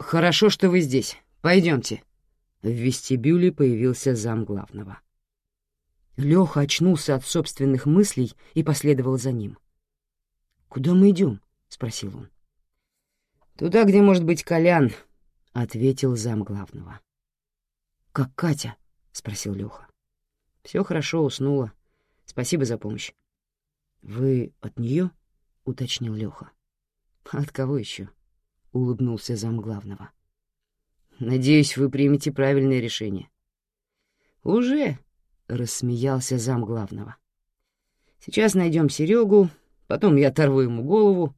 «Хорошо, что вы здесь. Пойдемте». В вестибюле появился зам главного. Леха очнулся от собственных мыслей и последовал за ним. «Куда мы идем?» — спросил он. «Туда, где может быть Колян», — ответил зам главного. «Как Катя?» — спросил Леха. Все хорошо, уснула. Спасибо за помощь». «Вы от нее? уточнил Леха. «От кого еще? Улыбнулся зам главного. «Надеюсь, вы примете правильное решение». «Уже?» — рассмеялся зам главного. «Сейчас найдем Серегу, потом я оторву ему голову,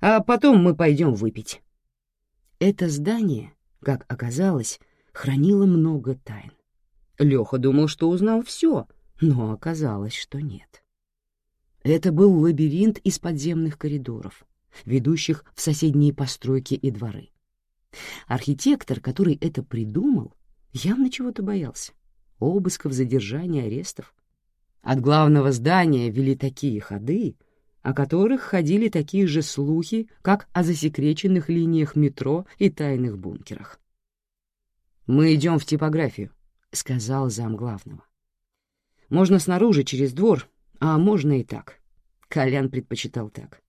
а потом мы пойдем выпить». Это здание, как оказалось, хранило много тайн. Леха думал, что узнал все, но оказалось, что нет. Это был лабиринт из подземных коридоров, ведущих в соседние постройки и дворы. Архитектор, который это придумал, явно чего-то боялся. Обысков, задержаний, арестов. От главного здания вели такие ходы, о которых ходили такие же слухи, как о засекреченных линиях метро и тайных бункерах. «Мы идем в типографию», — сказал зам главного. «Можно снаружи, через двор, а можно и так». Колян предпочитал так.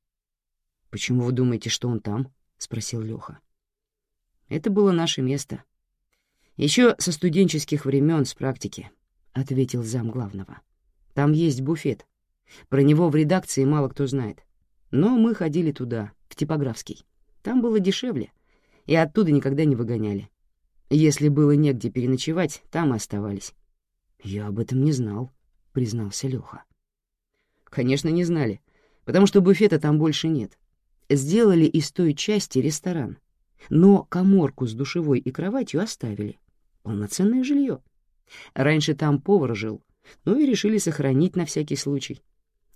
«Почему вы думаете, что он там?» — спросил Леха. «Это было наше место. Еще со студенческих времен с практики», — ответил зам главного. «Там есть буфет. Про него в редакции мало кто знает. Но мы ходили туда, в типографский. Там было дешевле, и оттуда никогда не выгоняли. Если было негде переночевать, там и оставались. «Я об этом не знал», — признался Лёха. «Конечно, не знали, потому что буфета там больше нет. Сделали из той части ресторан, но коморку с душевой и кроватью оставили. Полноценное жилье. Раньше там повар жил, ну и решили сохранить на всякий случай.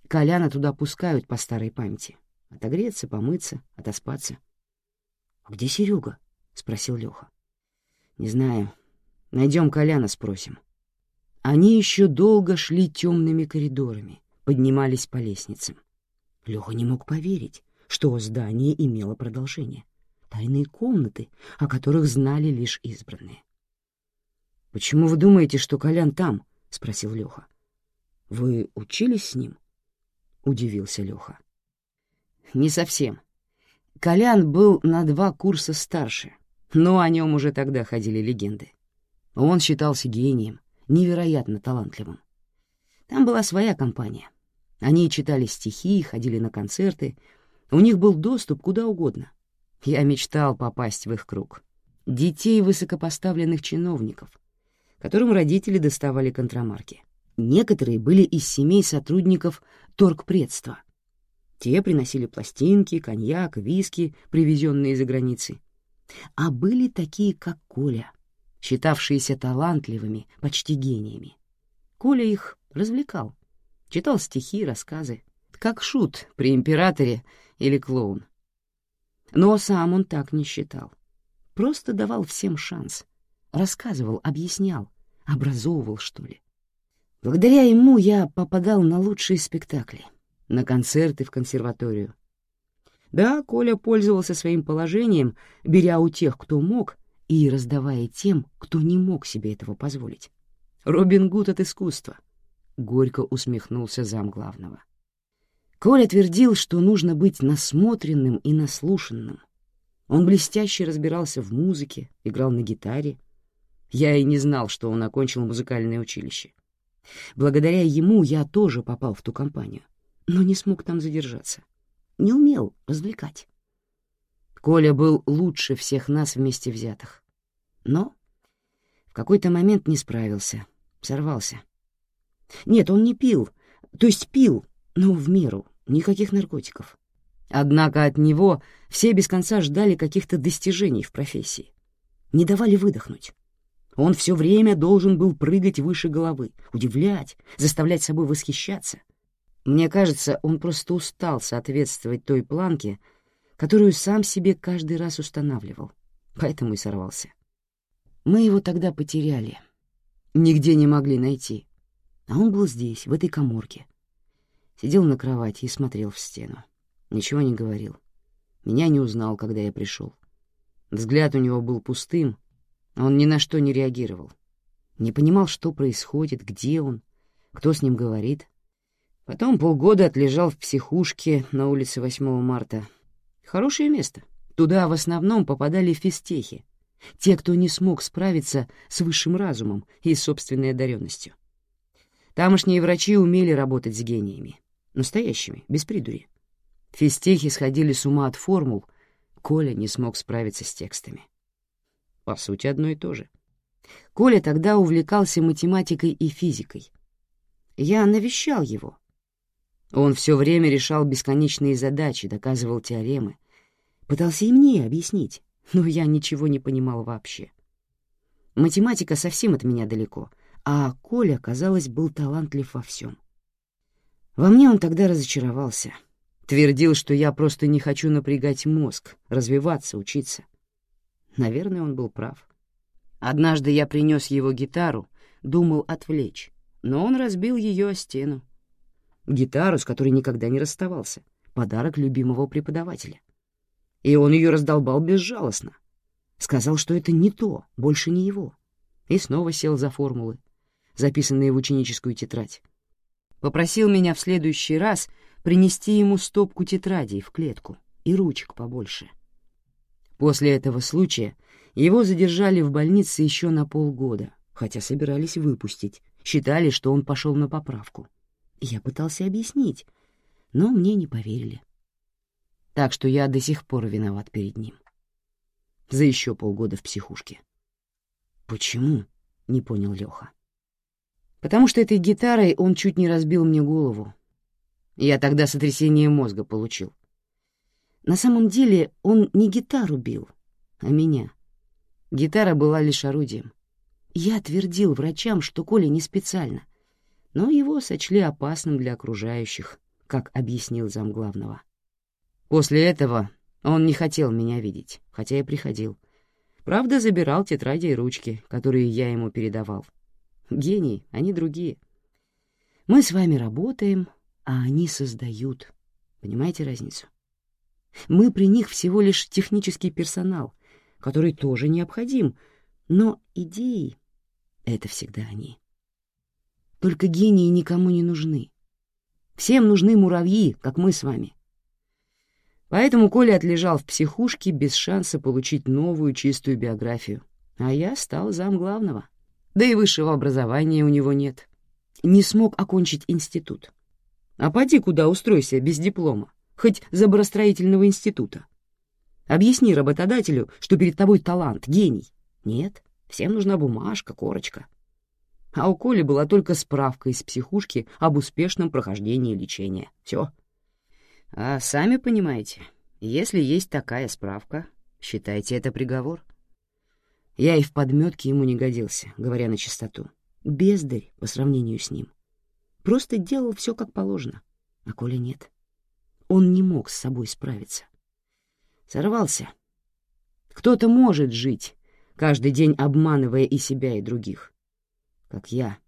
Коляна туда пускают по старой памяти. Отогреться, помыться, отоспаться. — А где Серега? — спросил Лёха. Не знаю. Найдем Коляна, спросим. Они еще долго шли темными коридорами, поднимались по лестницам. Леха не мог поверить, что здание имело продолжение. Тайные комнаты, о которых знали лишь избранные. «Почему вы думаете, что Колян там?» — спросил Леха. «Вы учились с ним?» — удивился Леха. «Не совсем. Колян был на два курса старше, но о нем уже тогда ходили легенды. Он считался гением, невероятно талантливым. Там была своя компания. Они читали стихи, ходили на концерты. У них был доступ куда угодно. Я мечтал попасть в их круг. Детей высокопоставленных чиновников, которым родители доставали контрамарки. Некоторые были из семей сотрудников торгпредства. Те приносили пластинки, коньяк, виски, привезенные из-за границы. А были такие, как Коля, считавшиеся талантливыми, почти гениями. Коля их развлекал, читал стихи, рассказы, как шут при императоре или клоун. Но сам он так не считал. Просто давал всем шанс. Рассказывал, объяснял, образовывал, что ли. Благодаря ему я попадал на лучшие спектакли, на концерты в консерваторию, да, Коля пользовался своим положением, беря у тех, кто мог, и раздавая тем, кто не мог себе этого позволить. Робин Гуд от искусства. Горько усмехнулся зам главного. Коля твердил, что нужно быть насмотренным и наслушанным. Он блестяще разбирался в музыке, играл на гитаре. Я и не знал, что он окончил музыкальное училище. Благодаря ему я тоже попал в ту компанию, но не смог там задержаться не умел развлекать. Коля был лучше всех нас вместе взятых. Но в какой-то момент не справился, сорвался. Нет, он не пил, то есть пил, но в меру, никаких наркотиков. Однако от него все без конца ждали каких-то достижений в профессии. Не давали выдохнуть. Он все время должен был прыгать выше головы, удивлять, заставлять собой восхищаться — мне кажется, он просто устал соответствовать той планке, которую сам себе каждый раз устанавливал, поэтому и сорвался. Мы его тогда потеряли, нигде не могли найти, а он был здесь, в этой коморке. Сидел на кровати и смотрел в стену. Ничего не говорил. Меня не узнал, когда я пришел. Взгляд у него был пустым, он ни на что не реагировал. Не понимал, что происходит, где он, кто с ним говорит. Потом полгода отлежал в психушке на улице 8 марта. Хорошее место. Туда в основном попадали физтехи, те, кто не смог справиться с высшим разумом и собственной одаренностью. Тамошние врачи умели работать с гениями. Настоящими, без придури. Физтехи сходили с ума от формул, Коля не смог справиться с текстами. По сути, одно и то же. Коля тогда увлекался математикой и физикой. Я навещал его. Он все время решал бесконечные задачи, доказывал теоремы. Пытался и мне объяснить, но я ничего не понимал вообще. Математика совсем от меня далеко, а Коля, казалось, был талантлив во всем. Во мне он тогда разочаровался. Твердил, что я просто не хочу напрягать мозг, развиваться, учиться. Наверное, он был прав. Однажды я принес его гитару, думал отвлечь, но он разбил ее о стену. Гитару, с которой никогда не расставался, подарок любимого преподавателя. И он ее раздолбал безжалостно. Сказал, что это не то, больше не его. И снова сел за формулы, записанные в ученическую тетрадь. Попросил меня в следующий раз принести ему стопку тетрадей в клетку и ручек побольше. После этого случая его задержали в больнице еще на полгода, хотя собирались выпустить, считали, что он пошел на поправку. Я пытался объяснить, но мне не поверили. Так что я до сих пор виноват перед ним. За еще полгода в психушке. «Почему?» — не понял Леха. «Потому что этой гитарой он чуть не разбил мне голову. Я тогда сотрясение мозга получил. На самом деле он не гитару бил, а меня. Гитара была лишь орудием. Я твердил врачам, что Коля не специально, но его сочли опасным для окружающих, как объяснил замглавного. После этого он не хотел меня видеть, хотя я приходил. Правда, забирал тетради и ручки, которые я ему передавал. Гении, они другие. Мы с вами работаем, а они создают. Понимаете разницу? Мы при них всего лишь технический персонал, который тоже необходим, но идеи — это всегда они. Только гении никому не нужны. Всем нужны муравьи, как мы с вами. Поэтому Коля отлежал в психушке без шанса получить новую чистую биографию, а я стал зам главного. Да и высшего образования у него нет. Не смог окончить институт. А поди куда устройся без диплома хоть заборостроительного института. Объясни работодателю, что перед тобой талант, гений. Нет, всем нужна бумажка, корочка. А у Коли была только справка из психушки об успешном прохождении лечения. Все. А сами понимаете, если есть такая справка, считайте это приговор. Я и в подметке ему не годился, говоря на чистоту. Бездарь по сравнению с ним. Просто делал все как положено, а Коля нет. Он не мог с собой справиться. Сорвался. Кто-то может жить, каждый день обманывая и себя, и других. Как я.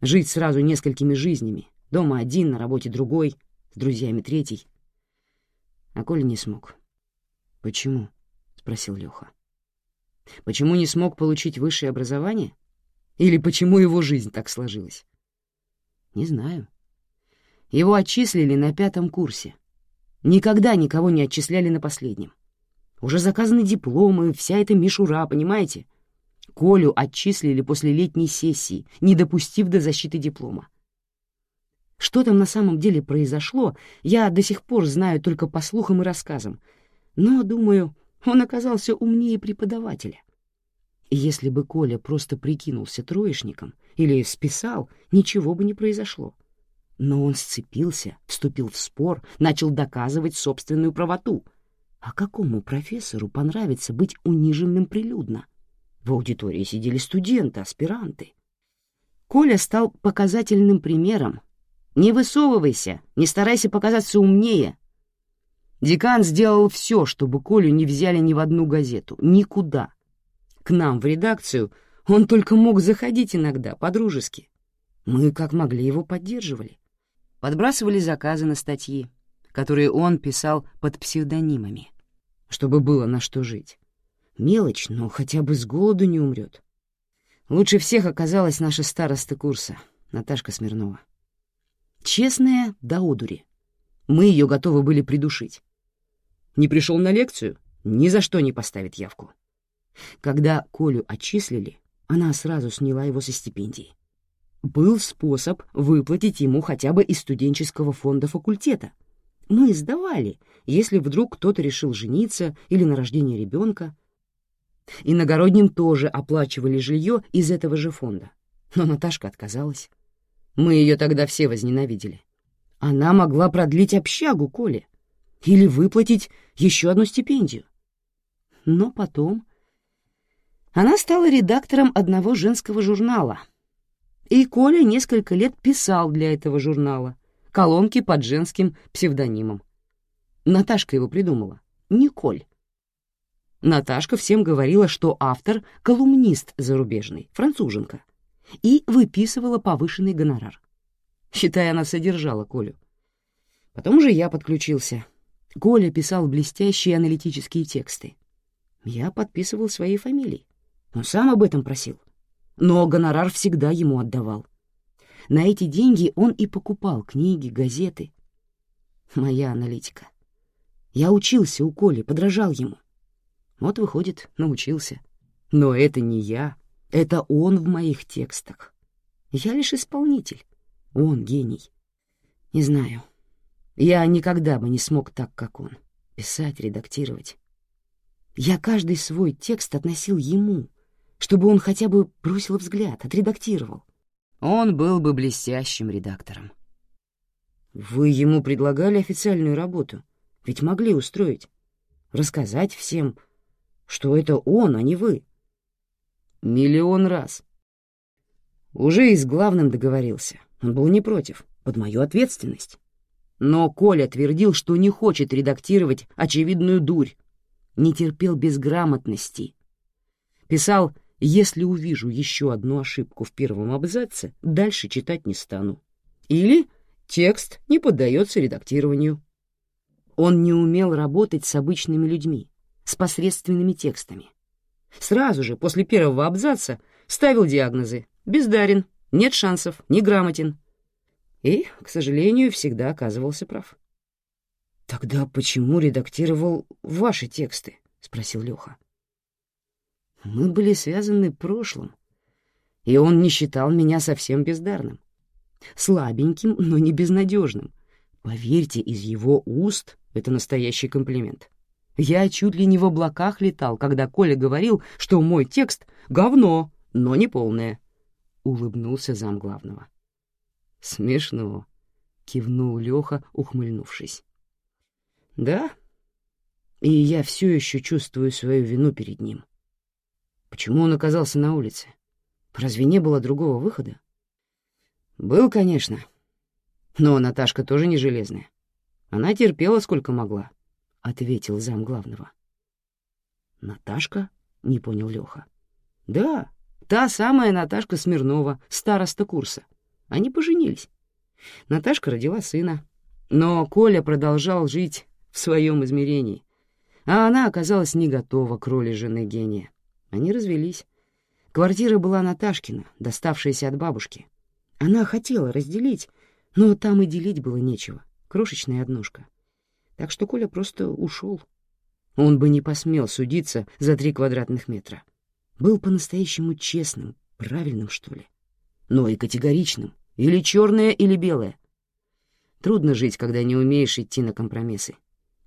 Жить сразу несколькими жизнями. Дома один, на работе другой, с друзьями третий. А Коля не смог. «Почему?» — спросил Лёха. «Почему не смог получить высшее образование? Или почему его жизнь так сложилась?» «Не знаю. Его отчислили на пятом курсе. Никогда никого не отчисляли на последнем. Уже заказаны дипломы, вся эта мишура, понимаете? Колю отчислили после летней сессии, не допустив до защиты диплома. Что там на самом деле произошло, я до сих пор знаю только по слухам и рассказам, но, думаю, он оказался умнее преподавателя. Если бы Коля просто прикинулся троечником или списал, ничего бы не произошло. Но он сцепился, вступил в спор, начал доказывать собственную правоту. А какому профессору понравится быть униженным прилюдно? В аудитории сидели студенты, аспиранты. Коля стал показательным примером. «Не высовывайся, не старайся показаться умнее». Декан сделал все, чтобы Колю не взяли ни в одну газету, никуда. К нам в редакцию он только мог заходить иногда, по-дружески. Мы, как могли, его поддерживали подбрасывали заказы на статьи, которые он писал под псевдонимами, чтобы было на что жить. Мелочь, но хотя бы с голоду не умрет. Лучше всех оказалась наша староста курса, Наташка Смирнова. Честная до одури. Мы ее готовы были придушить. Не пришел на лекцию, ни за что не поставит явку. Когда Колю отчислили, она сразу сняла его со стипендии. Был способ выплатить ему хотя бы из студенческого фонда факультета. Мы сдавали, если вдруг кто-то решил жениться или на рождение ребенка. Иногородним тоже оплачивали жилье из этого же фонда. Но Наташка отказалась. Мы ее тогда все возненавидели. Она могла продлить общагу Коле или выплатить еще одну стипендию. Но потом она стала редактором одного женского журнала — и Коля несколько лет писал для этого журнала, колонки под женским псевдонимом. Наташка его придумала, Николь. Наташка всем говорила, что автор — колумнист зарубежный, француженка, и выписывала повышенный гонорар. Считая, она содержала Колю. Потом уже я подключился. Коля писал блестящие аналитические тексты. Я подписывал своей фамилией. Он сам об этом просил но гонорар всегда ему отдавал. На эти деньги он и покупал книги, газеты. Моя аналитика. Я учился у Коли, подражал ему. Вот, выходит, научился. Но это не я, это он в моих текстах. Я лишь исполнитель, он гений. Не знаю, я никогда бы не смог так, как он, писать, редактировать. Я каждый свой текст относил ему — чтобы он хотя бы бросил взгляд, отредактировал. Он был бы блестящим редактором. Вы ему предлагали официальную работу, ведь могли устроить. Рассказать всем, что это он, а не вы. Миллион раз. Уже и с главным договорился. Он был не против, под мою ответственность. Но Коля твердил, что не хочет редактировать очевидную дурь, не терпел безграмотности. Писал если увижу еще одну ошибку в первом абзаце, дальше читать не стану. Или текст не поддается редактированию. Он не умел работать с обычными людьми, с посредственными текстами. Сразу же, после первого абзаца, ставил диагнозы «бездарен», «нет шансов», «неграмотен». И, к сожалению, всегда оказывался прав. «Тогда почему редактировал ваши тексты?» — спросил Леха. Мы были связаны прошлым, и он не считал меня совсем бездарным. Слабеньким, но не безнадежным. Поверьте, из его уст это настоящий комплимент. Я чуть ли не в облаках летал, когда Коля говорил, что мой текст — говно, но не полное. Улыбнулся зам главного. «Смешно», — кивнул Леха, ухмыльнувшись. «Да, и я все еще чувствую свою вину перед ним. Почему он оказался на улице? Разве не было другого выхода? Был, конечно. Но Наташка тоже не железная. Она терпела сколько могла, — ответил зам главного. Наташка? — не понял Леха. Да, та самая Наташка Смирнова, староста курса. Они поженились. Наташка родила сына, но Коля продолжал жить в своем измерении, а она оказалась не готова к роли жены гения. Они развелись. Квартира была Наташкина, доставшаяся от бабушки. Она хотела разделить, но там и делить было нечего. Крошечная однушка. Так что Коля просто ушел. Он бы не посмел судиться за три квадратных метра. Был по-настоящему честным, правильным, что ли. Но и категоричным. Или черное, или белое. Трудно жить, когда не умеешь идти на компромиссы.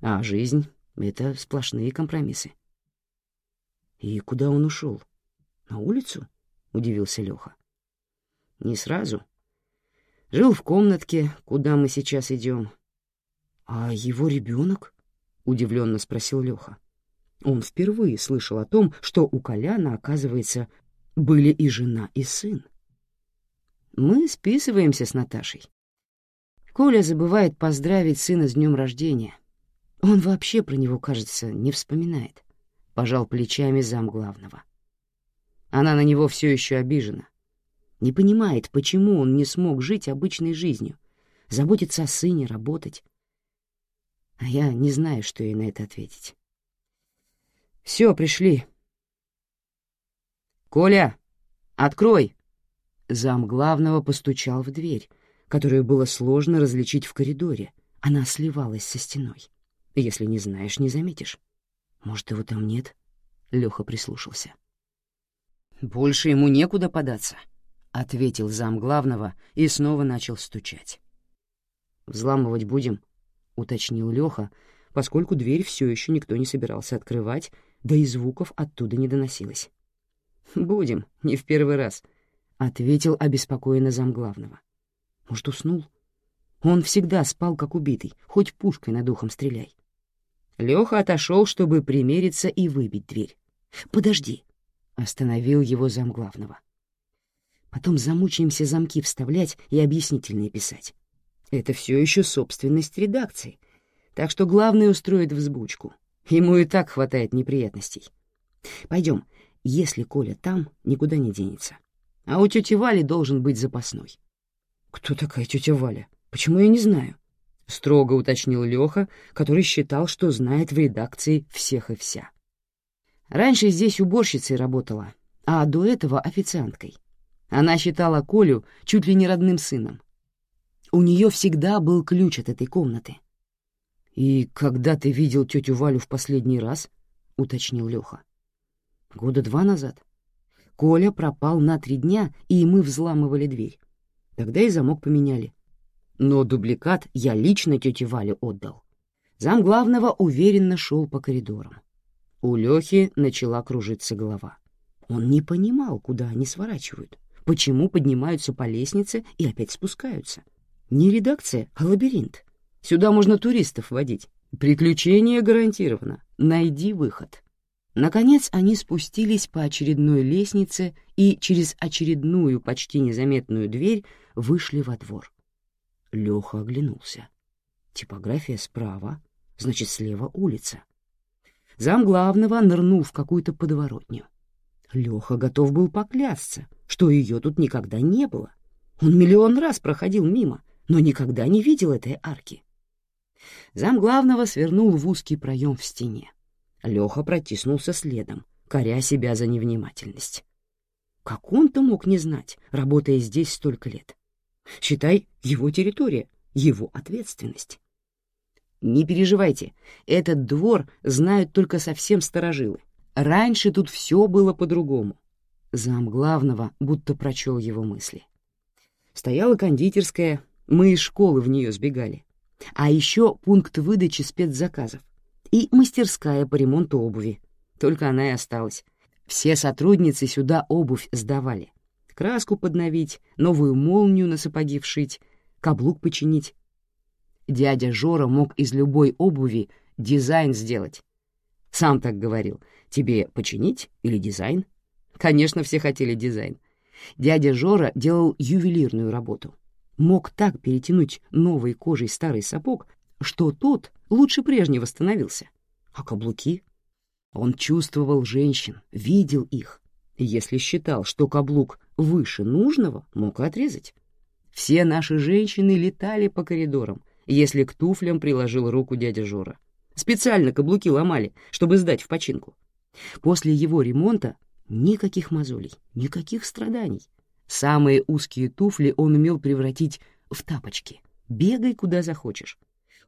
А жизнь — это сплошные компромиссы. И куда он ушел? На улицу? Удивился Леха. Не сразу. Жил в комнатке, куда мы сейчас идем. А его ребенок? Удивленно спросил Леха. Он впервые слышал о том, что у Коляна, оказывается, были и жена, и сын. Мы списываемся с Наташей. Коля забывает поздравить сына с днем рождения. Он вообще про него, кажется, не вспоминает пожал плечами зам главного. Она на него все еще обижена. Не понимает, почему он не смог жить обычной жизнью, заботиться о сыне, работать. А я не знаю, что ей на это ответить. «Все, пришли», «Коля, открой!» Зам главного постучал в дверь, которую было сложно различить в коридоре. Она сливалась со стеной. Если не знаешь, не заметишь. Может, его там нет? Леха прислушался. «Больше ему некуда податься», — ответил зам главного и снова начал стучать. «Взламывать будем», — уточнил Леха, поскольку дверь все еще никто не собирался открывать, да и звуков оттуда не доносилось. «Будем, не в первый раз», — ответил обеспокоенно зам главного. «Может, уснул? Он всегда спал, как убитый, хоть пушкой над ухом стреляй». Леха отошел, чтобы примериться и выбить дверь. «Подожди», — остановил его зам главного. «Потом замучаемся замки вставлять и объяснительные писать. Это все еще собственность редакции, так что главный устроит взбучку. Ему и так хватает неприятностей. Пойдем, если Коля там, никуда не денется. А у тети Вали должен быть запасной». «Кто такая тетя Валя? Почему я не знаю?» — строго уточнил Леха, который считал, что знает в редакции всех и вся. Раньше здесь уборщицей работала, а до этого официанткой. Она считала Колю чуть ли не родным сыном. У нее всегда был ключ от этой комнаты. «И когда ты видел тетю Валю в последний раз?» — уточнил Леха. «Года два назад. Коля пропал на три дня, и мы взламывали дверь. Тогда и замок поменяли но дубликат я лично тете Вале отдал. Зам главного уверенно шел по коридорам. У Лехи начала кружиться голова. Он не понимал, куда они сворачивают, почему поднимаются по лестнице и опять спускаются. Не редакция, а лабиринт. Сюда можно туристов водить. Приключение гарантировано. Найди выход. Наконец они спустились по очередной лестнице и через очередную почти незаметную дверь вышли во двор. Леха оглянулся. Типография справа, значит, слева улица. Зам главного нырнул в какую-то подворотню. Леха готов был поклясться, что ее тут никогда не было. Он миллион раз проходил мимо, но никогда не видел этой арки. Зам главного свернул в узкий проем в стене. Леха протиснулся следом, коря себя за невнимательность. Как он-то мог не знать, работая здесь столько лет? Считай, его территория, его ответственность. Не переживайте, этот двор знают только совсем старожилы. Раньше тут все было по-другому. Зам главного будто прочел его мысли. Стояла кондитерская, мы из школы в нее сбегали. А еще пункт выдачи спецзаказов и мастерская по ремонту обуви. Только она и осталась. Все сотрудницы сюда обувь сдавали краску подновить, новую молнию на сапоги вшить, каблук починить. Дядя Жора мог из любой обуви дизайн сделать. Сам так говорил, тебе починить или дизайн? Конечно, все хотели дизайн. Дядя Жора делал ювелирную работу. Мог так перетянуть новой кожей старый сапог, что тот лучше прежнего становился. А каблуки? Он чувствовал женщин, видел их. Если считал, что каблук выше нужного, мог отрезать. Все наши женщины летали по коридорам, если к туфлям приложил руку дядя Жора. Специально каблуки ломали, чтобы сдать в починку. После его ремонта никаких мозолей, никаких страданий. Самые узкие туфли он умел превратить в тапочки. Бегай куда захочешь.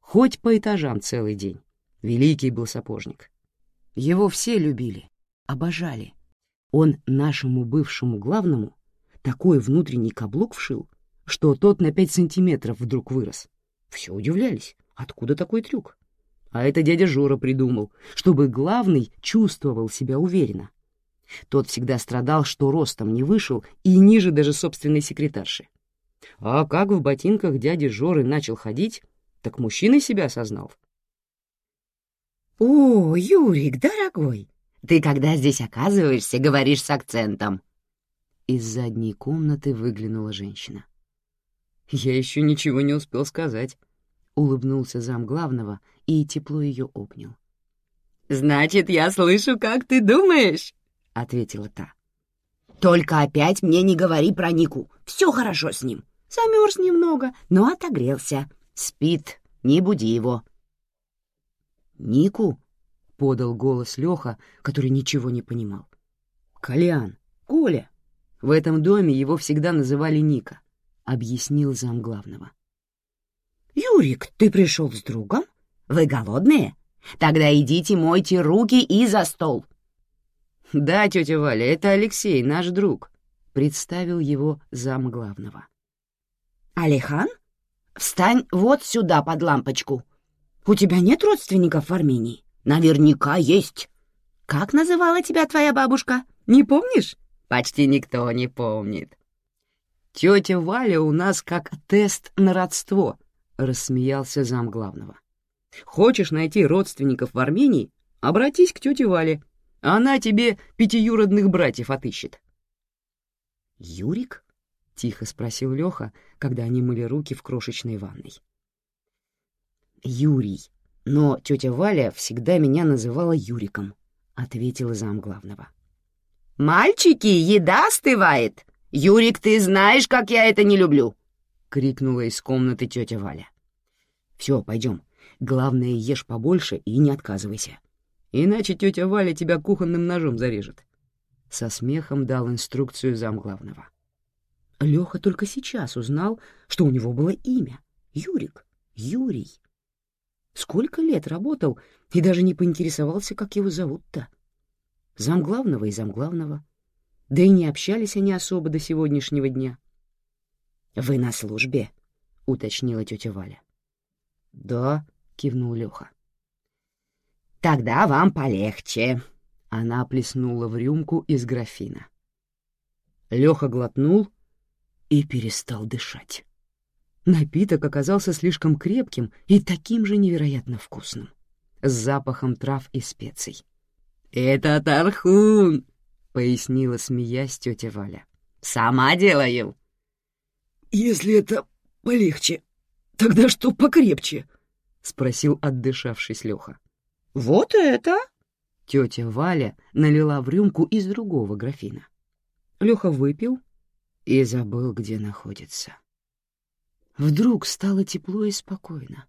Хоть по этажам целый день. Великий был сапожник. Его все любили, обожали. Он нашему бывшему главному такой внутренний каблук вшил, что тот на пять сантиметров вдруг вырос. Все удивлялись, откуда такой трюк? А это дядя Жора придумал, чтобы главный чувствовал себя уверенно. Тот всегда страдал, что ростом не вышел и ниже даже собственной секретарши. А как в ботинках дяди Жоры начал ходить, так мужчиной себя осознал. «О, Юрик, дорогой, ты, когда здесь оказываешься, говоришь с акцентом». Из задней комнаты выглянула женщина. «Я еще ничего не успел сказать», — улыбнулся зам главного и тепло ее обнял. «Значит, я слышу, как ты думаешь», — ответила та. «Только опять мне не говори про Нику. Все хорошо с ним. Замерз немного, но отогрелся. Спит, не буди его». «Нику?» — подал голос Леха, который ничего не понимал. «Колян, Коля. В этом доме его всегда называли Ника, — объяснил замглавного. «Юрик, ты пришел с другом? Вы голодные? Тогда идите мойте руки и за стол». «Да, тетя Валя, это Алексей, наш друг», — представил его замглавного. «Алихан, встань вот сюда под лампочку. У тебя нет родственников в Армении? Наверняка есть. Как называла тебя твоя бабушка? Не помнишь?» «Почти никто не помнит». «Тетя Валя у нас как тест на родство», — рассмеялся замглавного. «Хочешь найти родственников в Армении? Обратись к тете Вале. Она тебе пятиюродных братьев отыщет». «Юрик?» — тихо спросил Леха, когда они мыли руки в крошечной ванной. «Юрий, но тетя Валя всегда меня называла Юриком», — ответила замглавного. «Мальчики, еда остывает! Юрик, ты знаешь, как я это не люблю!» — крикнула из комнаты тетя Валя. «Все, пойдем. Главное, ешь побольше и не отказывайся. Иначе тетя Валя тебя кухонным ножом зарежет». Со смехом дал инструкцию замглавного. Леха только сейчас узнал, что у него было имя — Юрик, Юрий. Сколько лет работал и даже не поинтересовался, как его зовут-то. Замглавного и замглавного. Да и не общались они особо до сегодняшнего дня. «Вы на службе?» — уточнила тетя Валя. «Да», — кивнул Леха. «Тогда вам полегче», — она плеснула в рюмку из графина. Леха глотнул и перестал дышать. Напиток оказался слишком крепким и таким же невероятно вкусным, с запахом трав и специй. «Это тархун», — пояснила, смеясь тетя Валя. «Сама делаю». «Если это полегче, тогда что покрепче?» — спросил, отдышавшись Леха. «Вот это!» Тетя Валя налила в рюмку из другого графина. Леха выпил и забыл, где находится. Вдруг стало тепло и спокойно.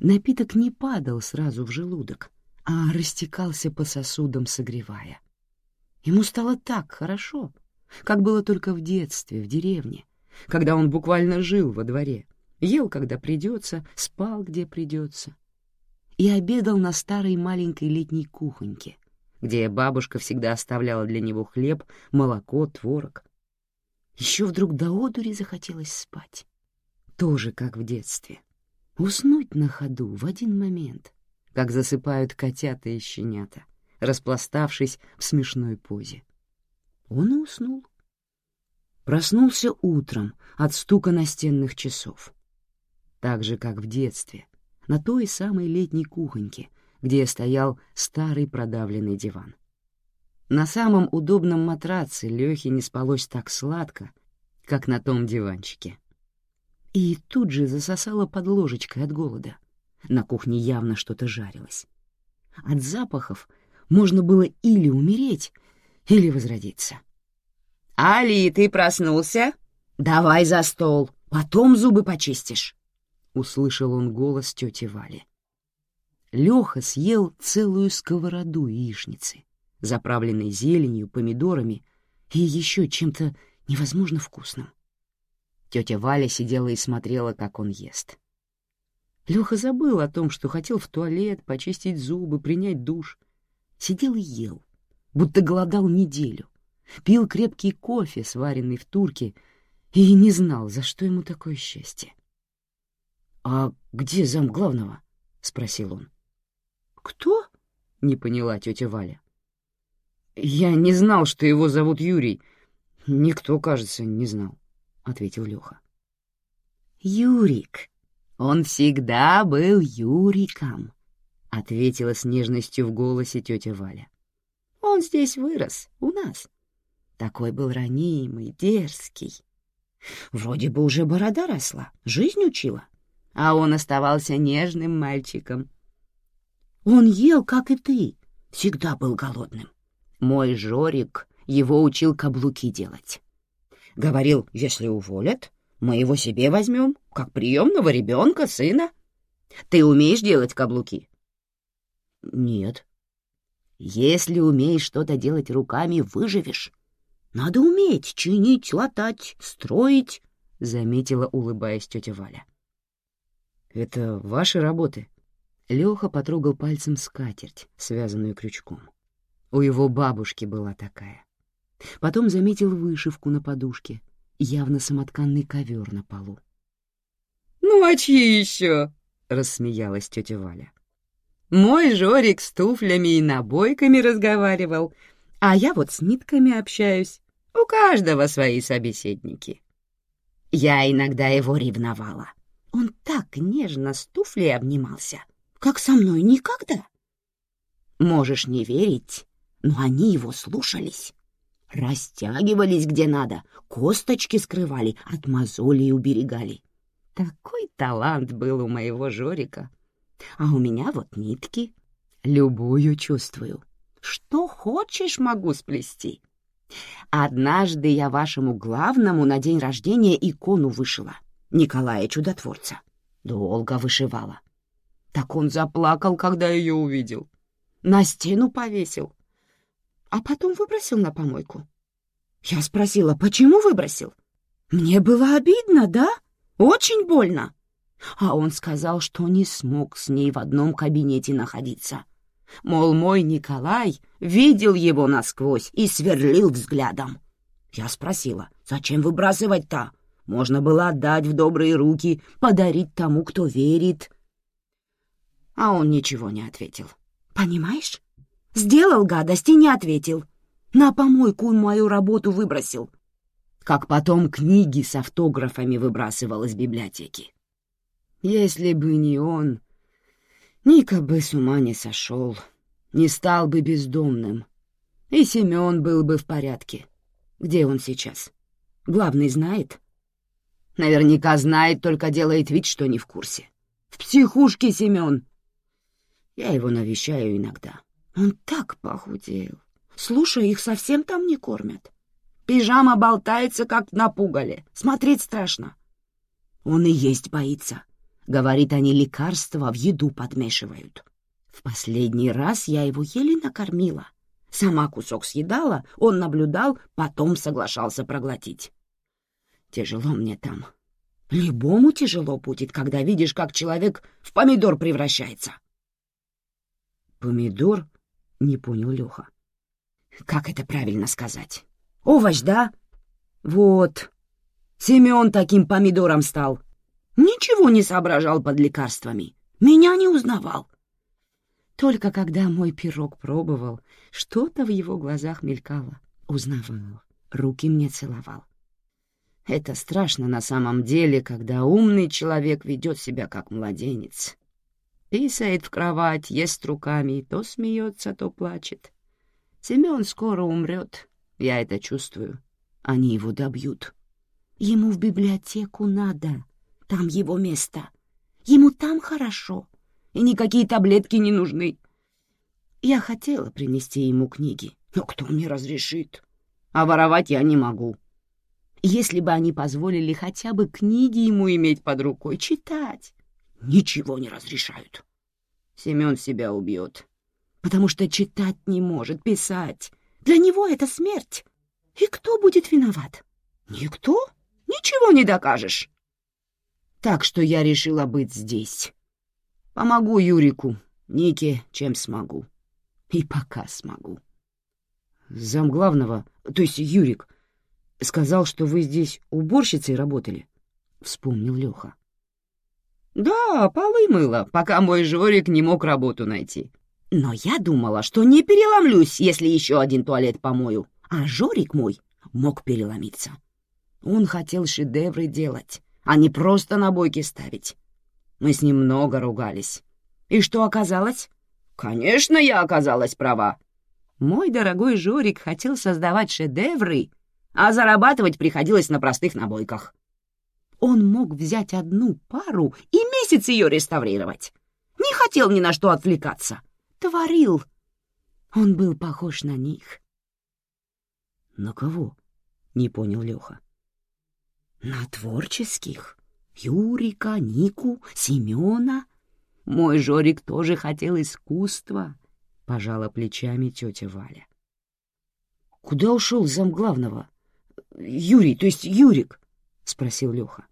Напиток не падал сразу в желудок, а растекался по сосудам, согревая. Ему стало так хорошо, как было только в детстве, в деревне, когда он буквально жил во дворе, ел, когда придется, спал, где придется, и обедал на старой маленькой летней кухоньке, где бабушка всегда оставляла для него хлеб, молоко, творог. Еще вдруг до одури захотелось спать. Тоже как в детстве. Уснуть на ходу в один момент, как засыпают котята и щенята, распластавшись в смешной позе. Он и уснул. Проснулся утром от стука настенных часов. Так же, как в детстве, на той самой летней кухоньке, где стоял старый продавленный диван. На самом удобном матраце Лёхе не спалось так сладко, как на том диванчике. И тут же засосало под ложечкой от голода. На кухне явно что-то жарилось. От запахов можно было или умереть, или возродиться. «Али, ты проснулся? Давай за стол, потом зубы почистишь», — услышал он голос тети Вали. Леха съел целую сковороду яичницы, заправленной зеленью, помидорами и еще чем-то невозможно вкусным. Тетя Валя сидела и смотрела, как он ест. Леха забыл о том, что хотел в туалет, почистить зубы, принять душ. Сидел и ел, будто голодал неделю. Пил крепкий кофе, сваренный в турке, и не знал, за что ему такое счастье. «А где зам главного?» — спросил он. «Кто?» — не поняла тетя Валя. «Я не знал, что его зовут Юрий. Никто, кажется, не знал», — ответил Леха. «Юрик, он всегда был Юриком», — ответила с нежностью в голосе тетя Валя. «Он здесь вырос, у нас. Такой был ранимый, дерзкий. Вроде бы уже борода росла, жизнь учила а он оставался нежным мальчиком. Он ел, как и ты, всегда был голодным. Мой Жорик его учил каблуки делать. Говорил, если уволят, мы его себе возьмем, как приемного ребенка, сына. Ты умеешь делать каблуки? Нет. Если умеешь что-то делать руками, выживешь. Надо уметь чинить, латать, строить, — заметила, улыбаясь тетя Валя. «Это ваши работы?» Леха потрогал пальцем скатерть, связанную крючком. У его бабушки была такая. Потом заметил вышивку на подушке, явно самотканный ковер на полу. «Ну а чьи еще?» — рассмеялась тетя Валя. «Мой Жорик с туфлями и набойками разговаривал, а я вот с нитками общаюсь. У каждого свои собеседники». Я иногда его ревновала. Он так нежно с туфлей обнимался, как со мной никогда. Можешь не верить, но они его слушались. Растягивались где надо, косточки скрывали, от мозолей уберегали. Такой талант был у моего Жорика. А у меня вот нитки. Любую чувствую. Что хочешь, могу сплести. Однажды я вашему главному на день рождения икону вышила, Николая Чудотворца. Долго вышивала. Так он заплакал, когда ее увидел. На стену повесил. А потом выбросил на помойку. Я спросила, почему выбросил? Мне было обидно, да? Очень больно. А он сказал, что не смог с ней в одном кабинете находиться. Мол, мой Николай видел его насквозь и сверлил взглядом. Я спросила, зачем выбрасывать-то? Можно было отдать в добрые руки, подарить тому, кто верит. А он ничего не ответил. Понимаешь? Сделал гадость и не ответил. На помойку мою работу выбросил. Как потом книги с автографами выбрасывал из библиотеки. Если бы не он, Ника бы с ума не сошел, не стал бы бездомным. И Семен был бы в порядке. Где он сейчас? Главный знает? Наверняка знает, только делает вид, что не в курсе. В психушке Семен. Я его навещаю иногда. Он так похудел. Слушай, их совсем там не кормят. Пижама болтается, как на пугале. Смотреть страшно. Он и есть боится. Говорит, они лекарства в еду подмешивают. В последний раз я его еле накормила. Сама кусок съедала, он наблюдал, потом соглашался проглотить. Тяжело мне там. Любому тяжело будет, когда видишь, как человек в помидор превращается. «Помидор?» — не понял Леха. «Как это правильно сказать? Овощ, да? Вот. Семен таким помидором стал. Ничего не соображал под лекарствами. Меня не узнавал. Только когда мой пирог пробовал, что-то в его глазах мелькало. Узнавал, руки мне целовал. Это страшно на самом деле, когда умный человек ведет себя как младенец. Писает в кровать, ест руками, то смеется, то плачет. Семен скоро умрет, я это чувствую. Они его добьют. Ему в библиотеку надо, там его место. Ему там хорошо, и никакие таблетки не нужны. Я хотела принести ему книги, но кто мне разрешит? А воровать я не могу. Если бы они позволили хотя бы книги ему иметь под рукой, читать, ничего не разрешают. Семен себя убьет, потому что читать не может, писать. Для него это смерть. И кто будет виноват? Никто? Ничего не докажешь. Так что я решила быть здесь. Помогу Юрику, Нике, чем смогу. И пока смогу. Замглавного, то есть Юрик, сказал, что вы здесь уборщицей работали, — вспомнил Леха. Да, полы мыла, пока мой Жорик не мог работу найти. Но я думала, что не переломлюсь, если еще один туалет помою. А Жорик мой мог переломиться. Он хотел шедевры делать, а не просто на бойке ставить. Мы с ним много ругались. И что оказалось? Конечно, я оказалась права. Мой дорогой Жорик хотел создавать шедевры, а зарабатывать приходилось на простых набойках. Он мог взять одну пару и месяц ее реставрировать. Не хотел ни на что отвлекаться. Творил. Он был похож на них. «На кого?» — не понял Леха. На творческих. Юрика, Нику, Семена. Мой Жорик тоже хотел искусства, — пожала плечами тетя Валя. Куда ушел замглавного? Юрий, то есть Юрик? — спросил Леха.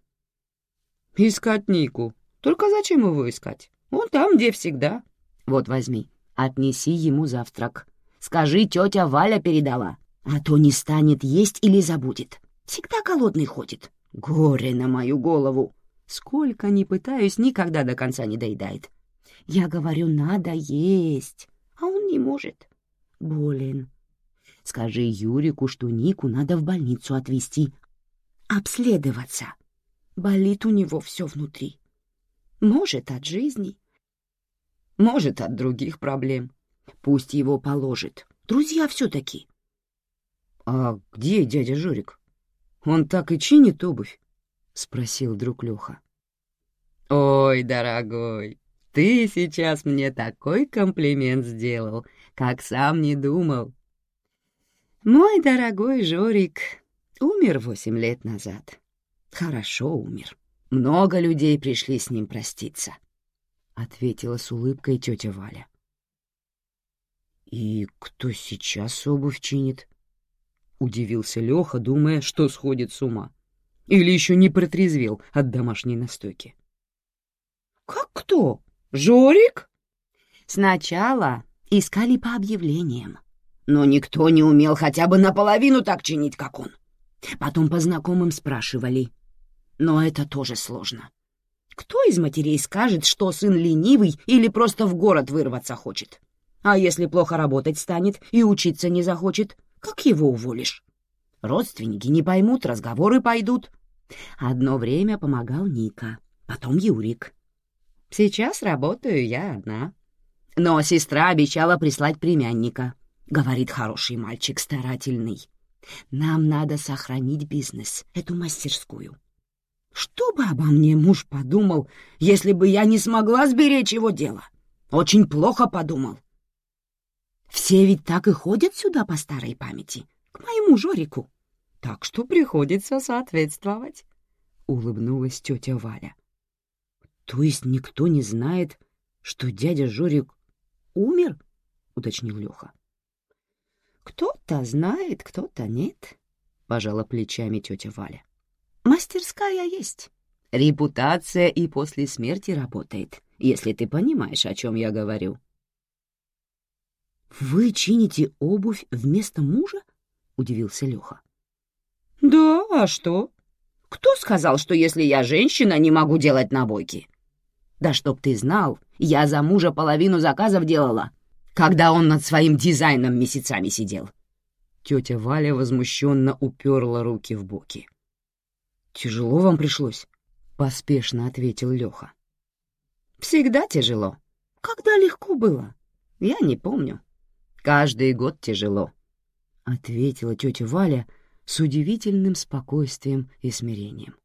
Искать Нику. Только зачем его искать? Он там, где всегда. Вот возьми, отнеси ему завтрак. Скажи, тетя Валя передала, а то не станет есть или забудет. Всегда голодный ходит. Горе на мою голову. Сколько ни пытаюсь, никогда до конца не доедает. Я говорю, надо есть, а он не может. Болен. Скажи Юрику, что Нику надо в больницу отвезти. Обследоваться. Болит у него все внутри. Может, от жизни. Может, от других проблем. Пусть его положит. Друзья все-таки. — А где дядя Жорик? Он так и чинит обувь? — спросил друг Леха. — Ой, дорогой, ты сейчас мне такой комплимент сделал, как сам не думал. Мой дорогой Жорик умер восемь лет назад. Хорошо умер. Много людей пришли с ним проститься, — ответила с улыбкой тетя Валя. «И кто сейчас обувь чинит?» — удивился Леха, думая, что сходит с ума. Или еще не протрезвел от домашней настойки. «Как кто? Жорик?» «Сначала искали по объявлениям но никто не умел хотя бы наполовину так чинить, как он. Потом по знакомым спрашивали. Но это тоже сложно. Кто из матерей скажет, что сын ленивый или просто в город вырваться хочет? А если плохо работать станет и учиться не захочет, как его уволишь? Родственники не поймут, разговоры пойдут. Одно время помогал Ника, потом Юрик. Сейчас работаю я одна. Но сестра обещала прислать племянника —— говорит хороший мальчик старательный. «Нам надо сохранить бизнес, эту мастерскую. Что бы обо мне муж подумал, если бы я не смогла сберечь его дело? Очень плохо подумал. Все ведь так и ходят сюда по старой памяти, к моему Жорику. Так что приходится соответствовать», — улыбнулась тетя Валя. «То есть никто не знает, что дядя Жорик умер?» — уточнил Леха. «Кто-то знает, кто-то нет», — пожала плечами тетя Валя. «Мастерская есть. Репутация и после смерти работает, если ты понимаешь, о чем я говорю». «Вы чините обувь вместо мужа?» — удивился Леха. «Да, а что? Кто сказал, что если я женщина, не могу делать набойки?» «Да чтоб ты знал, я за мужа половину заказов делала, когда он над своим дизайном месяцами сидел. Тетя Валя возмущенно уперла руки в боки. «Тяжело вам пришлось?» — поспешно ответил Леха. «Всегда тяжело. Когда легко было? Я не помню. Каждый год тяжело», — ответила тетя Валя с удивительным спокойствием и смирением.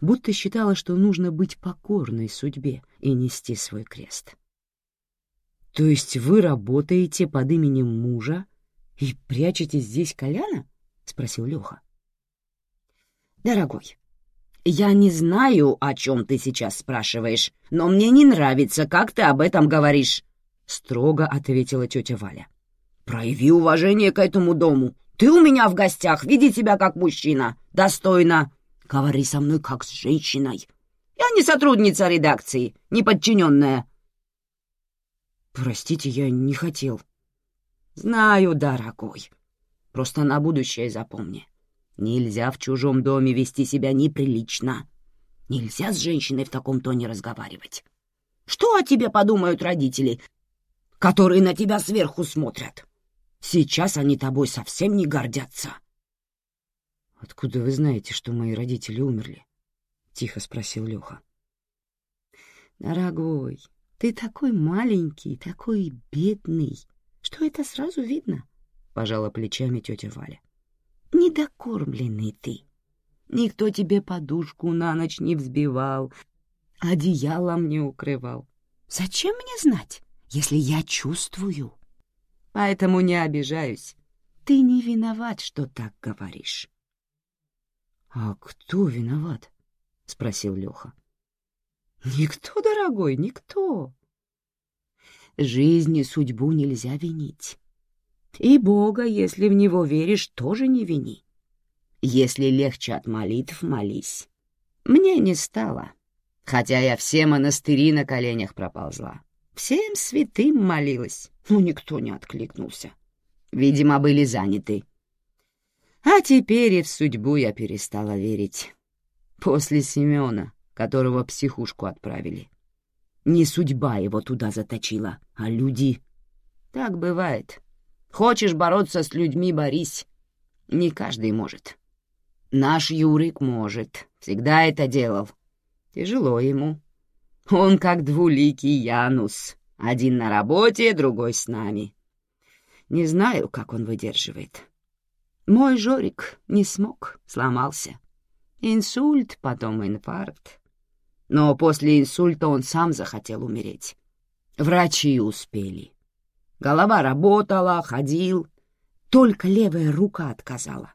Будто считала, что нужно быть покорной судьбе и нести свой крест. «То есть вы работаете под именем мужа и прячете здесь Коляна?» — спросил Леха. «Дорогой, я не знаю, о чем ты сейчас спрашиваешь, но мне не нравится, как ты об этом говоришь», — строго ответила тетя Валя. «Прояви уважение к этому дому. Ты у меня в гостях, веди себя как мужчина, достойно. Говори со мной как с женщиной. Я не сотрудница редакции, не подчиненная. «Простите, я не хотел». «Знаю, дорогой. Просто на будущее запомни. Нельзя в чужом доме вести себя неприлично. Нельзя с женщиной в таком тоне разговаривать. Что о тебе подумают родители, которые на тебя сверху смотрят? Сейчас они тобой совсем не гордятся». «Откуда вы знаете, что мои родители умерли?» — тихо спросил Леха. «Дорогой, ты такой маленький, такой бедный, что это сразу видно, — пожала плечами тетя Валя. Недокормленный ты. Никто тебе подушку на ночь не взбивал, одеялом не укрывал. Зачем мне знать, если я чувствую? Поэтому не обижаюсь. Ты не виноват, что так говоришь. — А кто виноват? — спросил Леха. Никто, дорогой, никто. Жизнь и судьбу нельзя винить. И Бога, если в него веришь, тоже не вини. Если легче от молитв, молись. Мне не стало, хотя я все монастыри на коленях проползла. Всем святым молилась, но никто не откликнулся. Видимо, были заняты. А теперь и в судьбу я перестала верить. После Семена, которого психушку отправили. Не судьба его туда заточила, а люди. Так бывает. Хочешь бороться с людьми — борись. Не каждый может. Наш Юрик может, всегда это делал. Тяжело ему. Он как двуликий Янус. Один на работе, другой с нами. Не знаю, как он выдерживает. Мой Жорик не смог, сломался. Инсульт, потом инфаркт. Но после инсульта он сам захотел умереть. Врачи успели. Голова работала, ходил. Только левая рука отказала.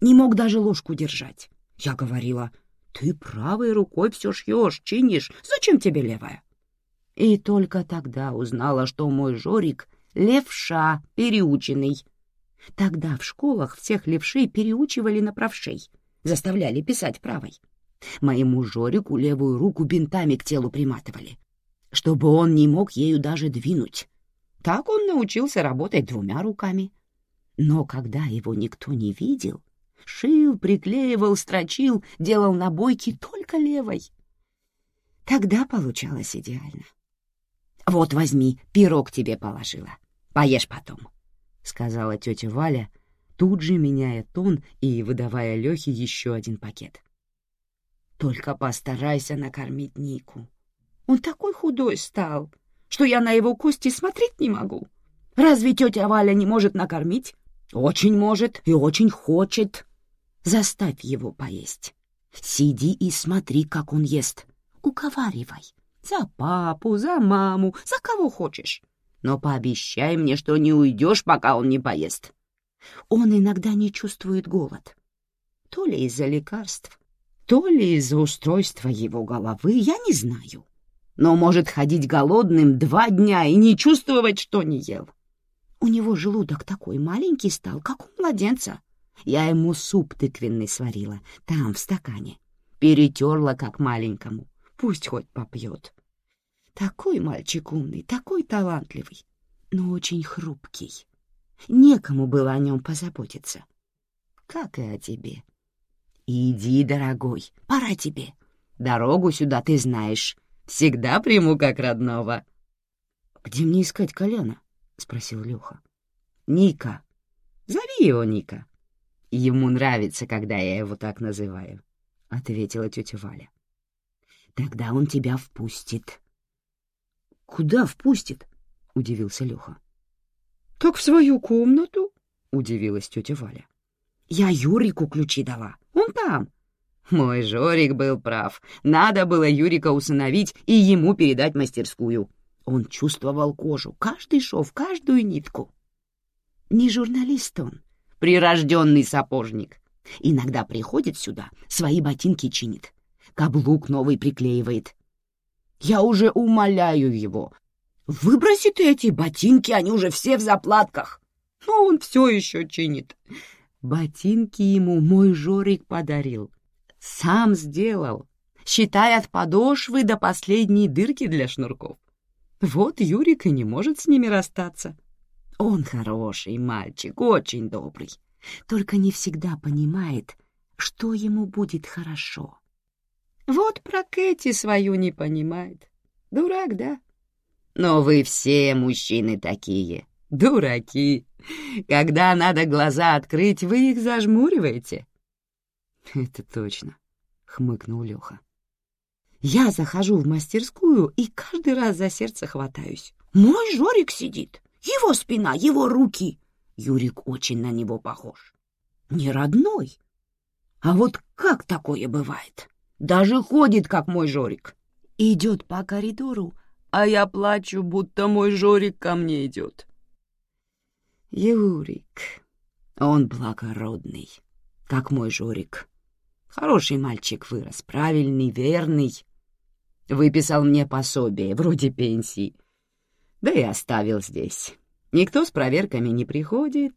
Не мог даже ложку держать. Я говорила, ты правой рукой все шьешь, чинишь. Зачем тебе левая? И только тогда узнала, что мой Жорик левша переученный. Тогда в школах всех левшей переучивали на правшей, заставляли писать правой. Моему Жорику левую руку бинтами к телу приматывали, чтобы он не мог ею даже двинуть. Так он научился работать двумя руками. Но когда его никто не видел, шил, приклеивал, строчил, делал набойки только левой. Тогда получалось идеально. «Вот возьми, пирог тебе положила. Поешь потом», — сказала тетя Валя, тут же меняя тон и выдавая Лехе еще один пакет. «Только постарайся накормить Нику. Он такой худой стал, что я на его кости смотреть не могу. Разве тетя Валя не может накормить? Очень может и очень хочет. Заставь его поесть. Сиди и смотри, как он ест. Уговаривай. За папу, за маму, за кого хочешь. Но пообещай мне, что не уйдешь, пока он не поест. Он иногда не чувствует голод. То ли из-за лекарств, то ли из-за устройства его головы, я не знаю. Но может ходить голодным два дня и не чувствовать, что не ел. У него желудок такой маленький стал, как у младенца. Я ему суп тыквенный сварила, там, в стакане. Перетерла, как маленькому. Пусть хоть попьет. Такой мальчик умный, такой талантливый, но очень хрупкий. Некому было о нем позаботиться. Как и о тебе. Иди, дорогой, пора тебе. Дорогу сюда ты знаешь. Всегда приму как родного. — Где мне искать Коляна? — спросил Леха. — Ника. Зови его Ника. Ему нравится, когда я его так называю, — ответила тетя Валя. — Тогда он тебя впустит. Куда впустит? — удивился Леха. — Так в свою комнату, — удивилась тетя Валя. — Я Юрику ключи дала. Он там. Мой Жорик был прав. Надо было Юрика усыновить и ему передать мастерскую. Он чувствовал кожу, каждый шов, каждую нитку. Не журналист он, прирожденный сапожник. Иногда приходит сюда, свои ботинки чинит, каблук новый приклеивает. Я уже умоляю его. Выброси ты эти ботинки, они уже все в заплатках. Но он все еще чинит. Ботинки ему мой Жорик подарил. Сам сделал, считай от подошвы до последней дырки для шнурков. Вот Юрик и не может с ними расстаться. Он хороший мальчик, очень добрый, только не всегда понимает, что ему будет хорошо. Вот про Кэти свою не понимает. Дурак, да? Но вы все мужчины такие, дураки. Когда надо глаза открыть, вы их зажмуриваете. Это точно, хмыкнул Леха. Я захожу в мастерскую и каждый раз за сердце хватаюсь. Мой Жорик сидит, его спина, его руки. Юрик очень на него похож. Не родной. А вот как такое бывает? Даже ходит, как мой Жорик. Идет по коридору, а я плачу, будто мой Жорик ко мне идет. Юрик, он благородный, как мой Жорик. Хороший мальчик вырос, правильный, верный. Выписал мне пособие, вроде пенсии. Да и оставил здесь. Никто с проверками не приходит.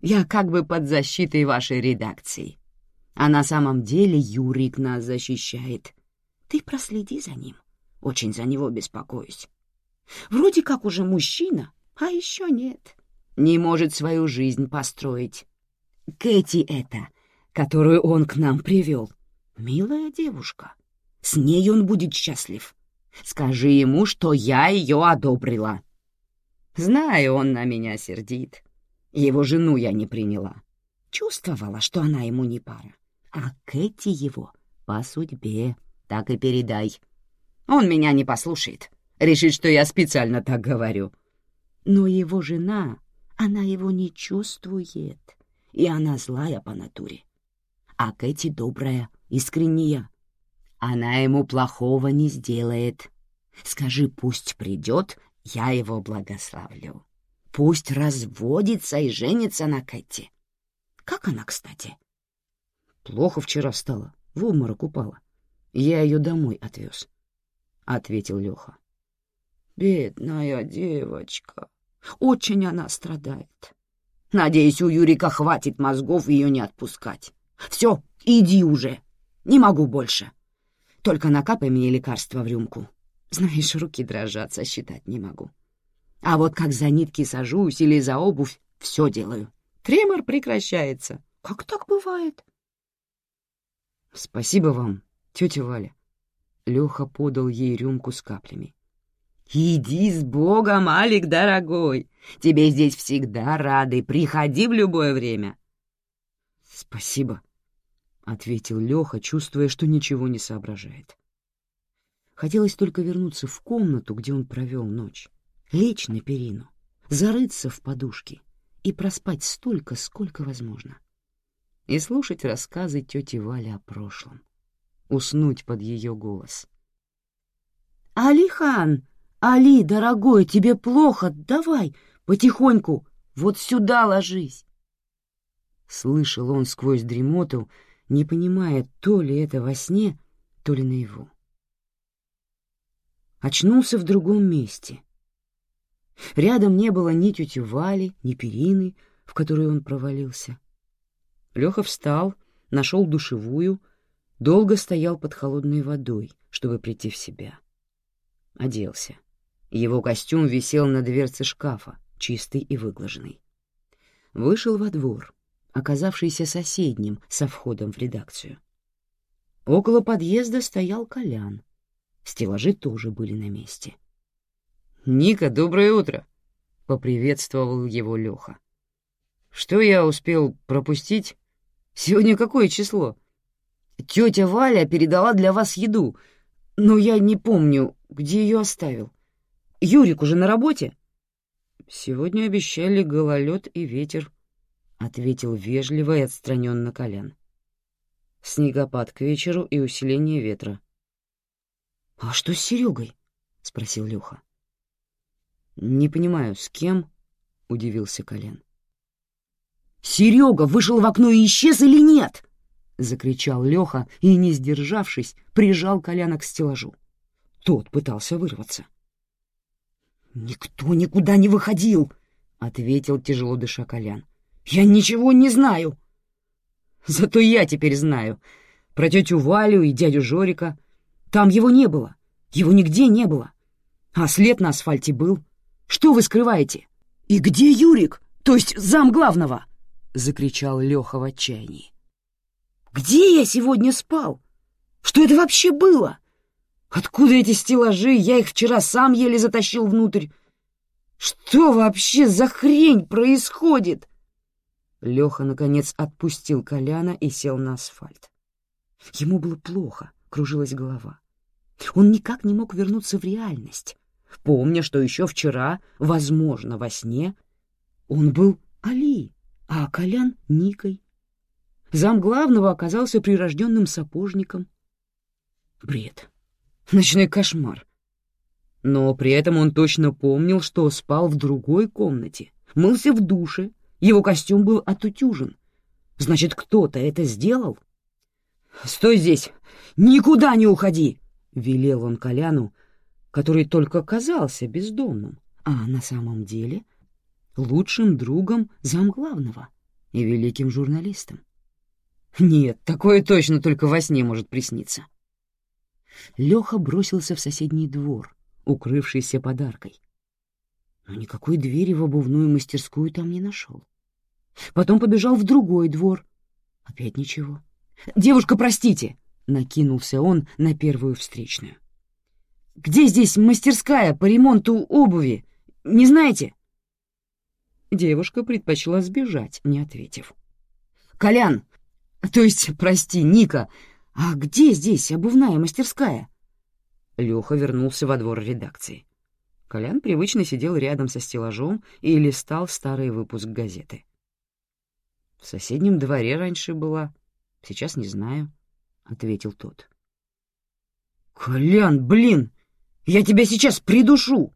Я как бы под защитой вашей редакции. А на самом деле Юрик нас защищает. Ты проследи за ним. Очень за него беспокоюсь. Вроде как уже мужчина, а еще нет. Не может свою жизнь построить. Кэти это, которую он к нам привел. Милая девушка. С ней он будет счастлив. Скажи ему, что я ее одобрила. Знаю, он на меня сердит. Его жену я не приняла. Чувствовала, что она ему не пара. А Кэти его по судьбе. Так и передай. Он меня не послушает. Решит, что я специально так говорю. Но его жена, она его не чувствует. И она злая по натуре. А Кэти добрая, искренняя. Она ему плохого не сделает. Скажи, пусть придет, я его благословлю. Пусть разводится и женится на Кэти. Как она, кстати? Плохо вчера стало, в обморок упала. Я ее домой отвез, — ответил Леха. Бедная девочка. Очень она страдает. Надеюсь, у Юрика хватит мозгов ее не отпускать. Все, иди уже. Не могу больше. Только накапай мне лекарства в рюмку. Знаешь, руки дрожат, сосчитать не могу. А вот как за нитки сажусь или за обувь, все делаю. Тремор прекращается. Как так бывает? Спасибо вам, тетя Валя. Леха подал ей рюмку с каплями. «Иди с Богом, Алик, дорогой! Тебе здесь всегда рады, приходи в любое время!» «Спасибо», — ответил Леха, чувствуя, что ничего не соображает. Хотелось только вернуться в комнату, где он провел ночь, лечь на перину, зарыться в подушки и проспать столько, сколько возможно. И слушать рассказы тети Вали о прошлом, уснуть под ее голос. «Алихан! Али, дорогой, тебе плохо, давай, потихоньку, вот сюда ложись!» Слышал он сквозь дремоту, не понимая, то ли это во сне, то ли наяву. Очнулся в другом месте. Рядом не было ни тети Вали, ни перины, в которую он провалился. Леха встал, нашел душевую, долго стоял под холодной водой, чтобы прийти в себя. Оделся. Его костюм висел на дверце шкафа, чистый и выглаженный. Вышел во двор, оказавшийся соседним со входом в редакцию. Около подъезда стоял Колян. Стеллажи тоже были на месте. «Ника, доброе утро!» — поприветствовал его Леха. «Что я успел пропустить? Сегодня какое число?» «Тетя Валя передала для вас еду, но я не помню, где ее оставил. Юрик уже на работе?» «Сегодня обещали гололед и ветер», — ответил вежливо и отстраненно Колян. «Снегопад к вечеру и усиление ветра». «А что с Серегой?» — спросил Леха. «Не понимаю, с кем?» — удивился Колян. «Серега вышел в окно и исчез или нет?» — закричал Леха и, не сдержавшись, прижал Коляна к стеллажу. Тот пытался вырваться. «Никто никуда не выходил!» — ответил тяжело дыша Колян. Я ничего не знаю. Зато я теперь знаю. Про тетю Валю и дядю Жорика. Там его не было. Его нигде не было. А след на асфальте был. Что вы скрываете? И где Юрик? То есть зам главного? Закричал Леха в отчаянии. Где я сегодня спал? Что это вообще было? Откуда эти стеллажи? Я их вчера сам еле затащил внутрь. Что вообще за хрень происходит? Леха, наконец, отпустил Коляна и сел на асфальт. Ему было плохо, кружилась голова. Он никак не мог вернуться в реальность, помня, что еще вчера, возможно, во сне, он был Али, а Колян — Никой. Зам главного оказался прирожденным сапожником. Бред. Ночной кошмар. Но при этом он точно помнил, что спал в другой комнате, мылся в душе — его костюм был отутюжен. Значит, кто-то это сделал? «Стой здесь! Никуда не уходи!» — велел он Коляну, который только казался бездомным, а на самом деле лучшим другом замглавного и великим журналистом. Нет, такое точно только во сне может присниться. Леха бросился в соседний двор, укрывшийся подаркой. Но никакой двери в обувную мастерскую там не нашел. Потом побежал в другой двор. Опять ничего. «Девушка, простите!» — накинулся он на первую встречную. «Где здесь мастерская по ремонту обуви? Не знаете?» Девушка предпочла сбежать, не ответив. «Колян, то есть, прости, Ника, а где здесь обувная мастерская?» Леха вернулся во двор редакции. Колян привычно сидел рядом со стеллажом и листал старый выпуск газеты. «В соседнем дворе раньше была, сейчас не знаю», — ответил тот. «Колян, блин, я тебя сейчас придушу!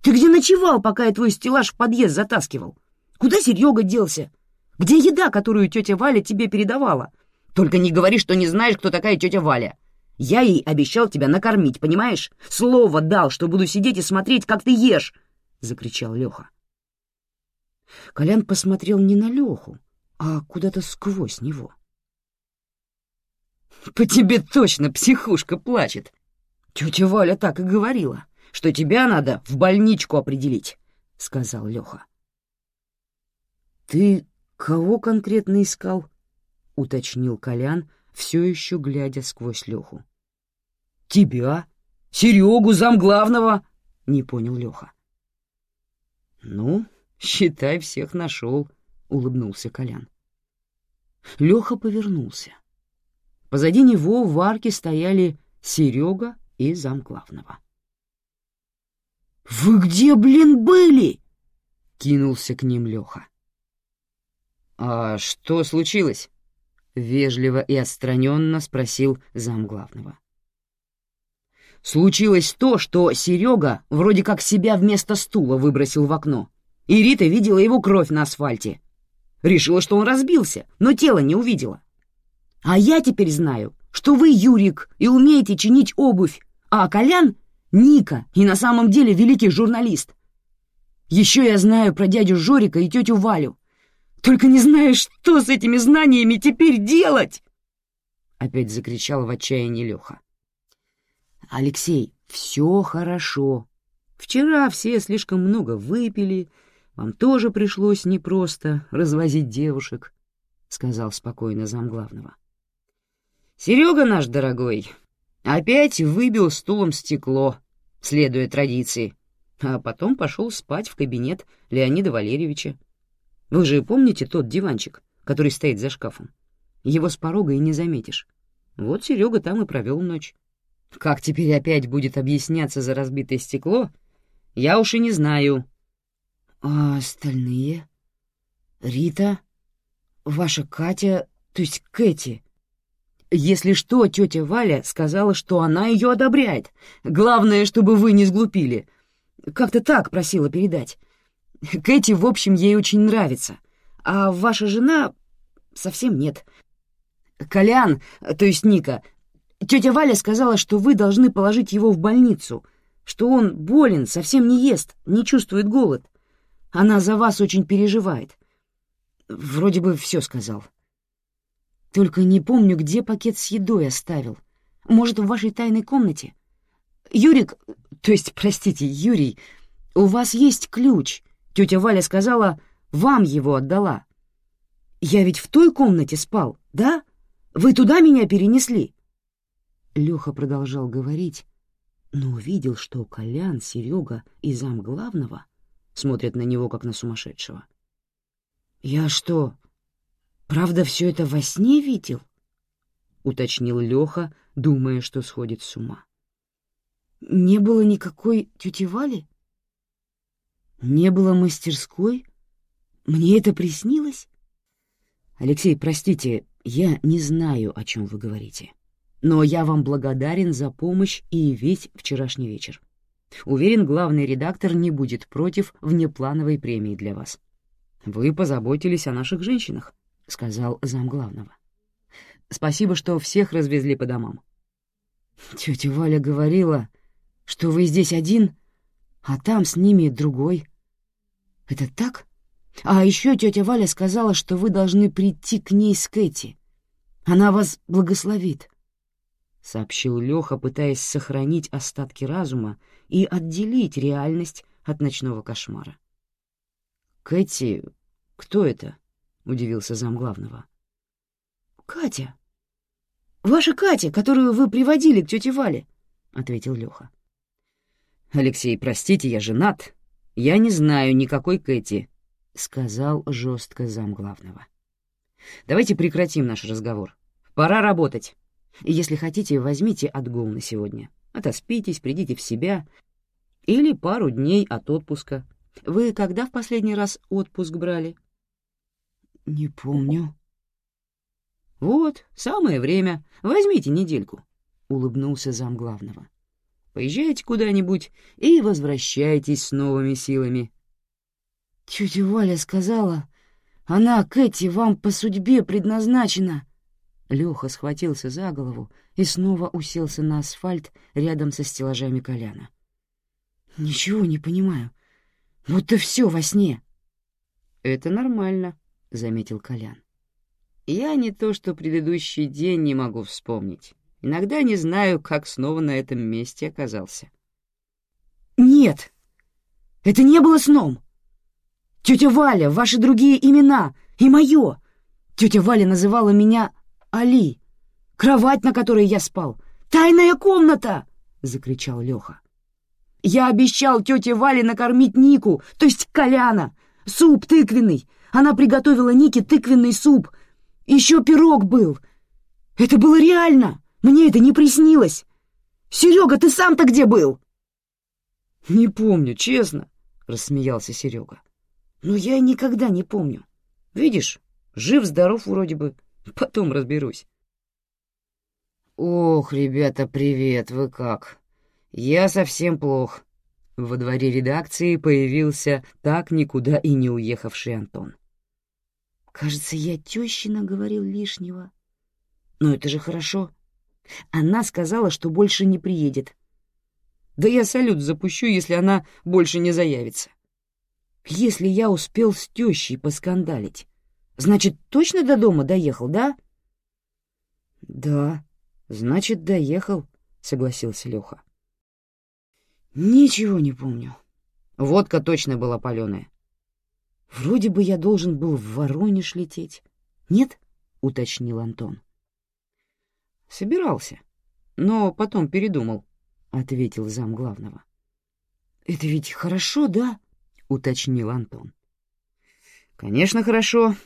Ты где ночевал, пока я твой стеллаж в подъезд затаскивал? Куда Серега делся? Где еда, которую тетя Валя тебе передавала? Только не говори, что не знаешь, кто такая тетя Валя. Я ей обещал тебя накормить, понимаешь? Слово дал, что буду сидеть и смотреть, как ты ешь!» — закричал Леха. Колян посмотрел не на Леху, а куда-то сквозь него. «По тебе точно психушка плачет!» Тетя Валя так и говорила, что тебя надо в больничку определить, — сказал Леха. «Ты кого конкретно искал?» — уточнил Колян, все еще глядя сквозь Леху. «Тебя? Серегу, замглавного?» — не понял Леха. «Ну, считай, всех нашел», — улыбнулся Колян. Леха повернулся. Позади него в арке стояли Серега и замглавного. «Вы где, блин, были?» — кинулся к ним Леха. «А что случилось?» — вежливо и отстраненно спросил замглавного. Случилось то, что Серега вроде как себя вместо стула выбросил в окно, и Рита видела его кровь на асфальте. Решила, что он разбился, но тело не увидела. А я теперь знаю, что вы Юрик и умеете чинить обувь, а Колян — Ника и на самом деле великий журналист. Еще я знаю про дядю Жорика и тетю Валю. Только не знаю, что с этими знаниями теперь делать!» Опять закричал в отчаянии Леха. «Алексей, все хорошо. Вчера все слишком много выпили, вам тоже пришлось непросто развозить девушек», — сказал спокойно замглавного. «Серега наш дорогой опять выбил стулом стекло, следуя традиции, а потом пошел спать в кабинет Леонида Валерьевича. Вы же помните тот диванчик, который стоит за шкафом? Его с порога и не заметишь. Вот Серега там и провел ночь. Как теперь опять будет объясняться за разбитое стекло, я уж и не знаю. А остальные? Рита? Ваша Катя, то есть Кэти? Если что, тетя Валя сказала, что она ее одобряет. Главное, чтобы вы не сглупили. Как-то так просила передать. Кэти, в общем, ей очень нравится. А ваша жена совсем нет. Колян, то есть Ника, тетя Валя сказала, что вы должны положить его в больницу, что он болен, совсем не ест, не чувствует голод. Она за вас очень переживает. Вроде бы все сказал. Только не помню, где пакет с едой оставил. Может, в вашей тайной комнате? Юрик, то есть, простите, Юрий, у вас есть ключ — Тетя Валя сказала, вам его отдала. Я ведь в той комнате спал, да? Вы туда меня перенесли?» Леха продолжал говорить, но увидел, что Колян, Серега и зам главного смотрят на него, как на сумасшедшего. «Я что, правда все это во сне видел?» — уточнил Леха, думая, что сходит с ума. «Не было никакой тети Вали?» Не было мастерской? Мне это приснилось? Алексей, простите, я не знаю, о чем вы говорите. Но я вам благодарен за помощь и весь вчерашний вечер. Уверен, главный редактор не будет против внеплановой премии для вас. Вы позаботились о наших женщинах, — сказал замглавного. Спасибо, что всех развезли по домам. Тетя Валя говорила, что вы здесь один, а там с ними другой. Это так? А еще тетя Валя сказала, что вы должны прийти к ней с Кэти. Она вас благословит, — сообщил Леха, пытаясь сохранить остатки разума и отделить реальность от ночного кошмара. «Кэти, кто это?» — удивился замглавного. «Катя. Ваша Катя, которую вы приводили к тете Вале», — ответил Леха. «Алексей, простите, я женат. Я не знаю никакой Кэти», — сказал жестко замглавного. «Давайте прекратим наш разговор. Пора работать. Если хотите, возьмите отгул на сегодня. Отоспитесь, придите в себя. Или пару дней от отпуска. Вы когда в последний раз отпуск брали?» «Не помню». «Вот, самое время. Возьмите недельку», — улыбнулся замглавного. «Поезжайте куда-нибудь и возвращайтесь с новыми силами». «Тетя Валя сказала, она, Кэти, вам по судьбе предназначена». Леха схватился за голову и снова уселся на асфальт рядом со стеллажами Коляна. «Ничего не понимаю. Будто все во сне». «Это нормально», — заметил Колян. «Я не то что предыдущий день не могу вспомнить. Иногда не знаю, как снова на этом месте оказался». «Нет, это не было сном. Тетя Валя, ваши другие имена и мое. Тетя Валя называла меня Али. Кровать, на которой я спал. Тайная комната!» — закричал Леха. Я обещал тете Вале накормить Нику, то есть Коляна. Суп тыквенный. Она приготовила Нике тыквенный суп. Еще пирог был. Это было реально. Мне это не приснилось. Серега, ты сам-то где был? Не помню, честно, рассмеялся Серега. Но я никогда не помню. Видишь, жив-здоров вроде бы. Потом разберусь. Ох, ребята, привет, вы как? «Я совсем плох». Во дворе редакции появился так никуда и не уехавший Антон. «Кажется, я тёще наговорил лишнего. Но это же хорошо. Она сказала, что больше не приедет. Да я салют запущу, если она больше не заявится. Если я успел с тещей поскандалить, значит, точно до дома доехал, да?» «Да, значит, доехал», — согласился Леха. Ничего не помню. Водка точно была паленая. Вроде бы я должен был в Воронеж лететь. Нет? — уточнил Антон. Собирался, но потом передумал, — ответил зам главного. Это ведь хорошо, да? — уточнил Антон. Конечно, хорошо.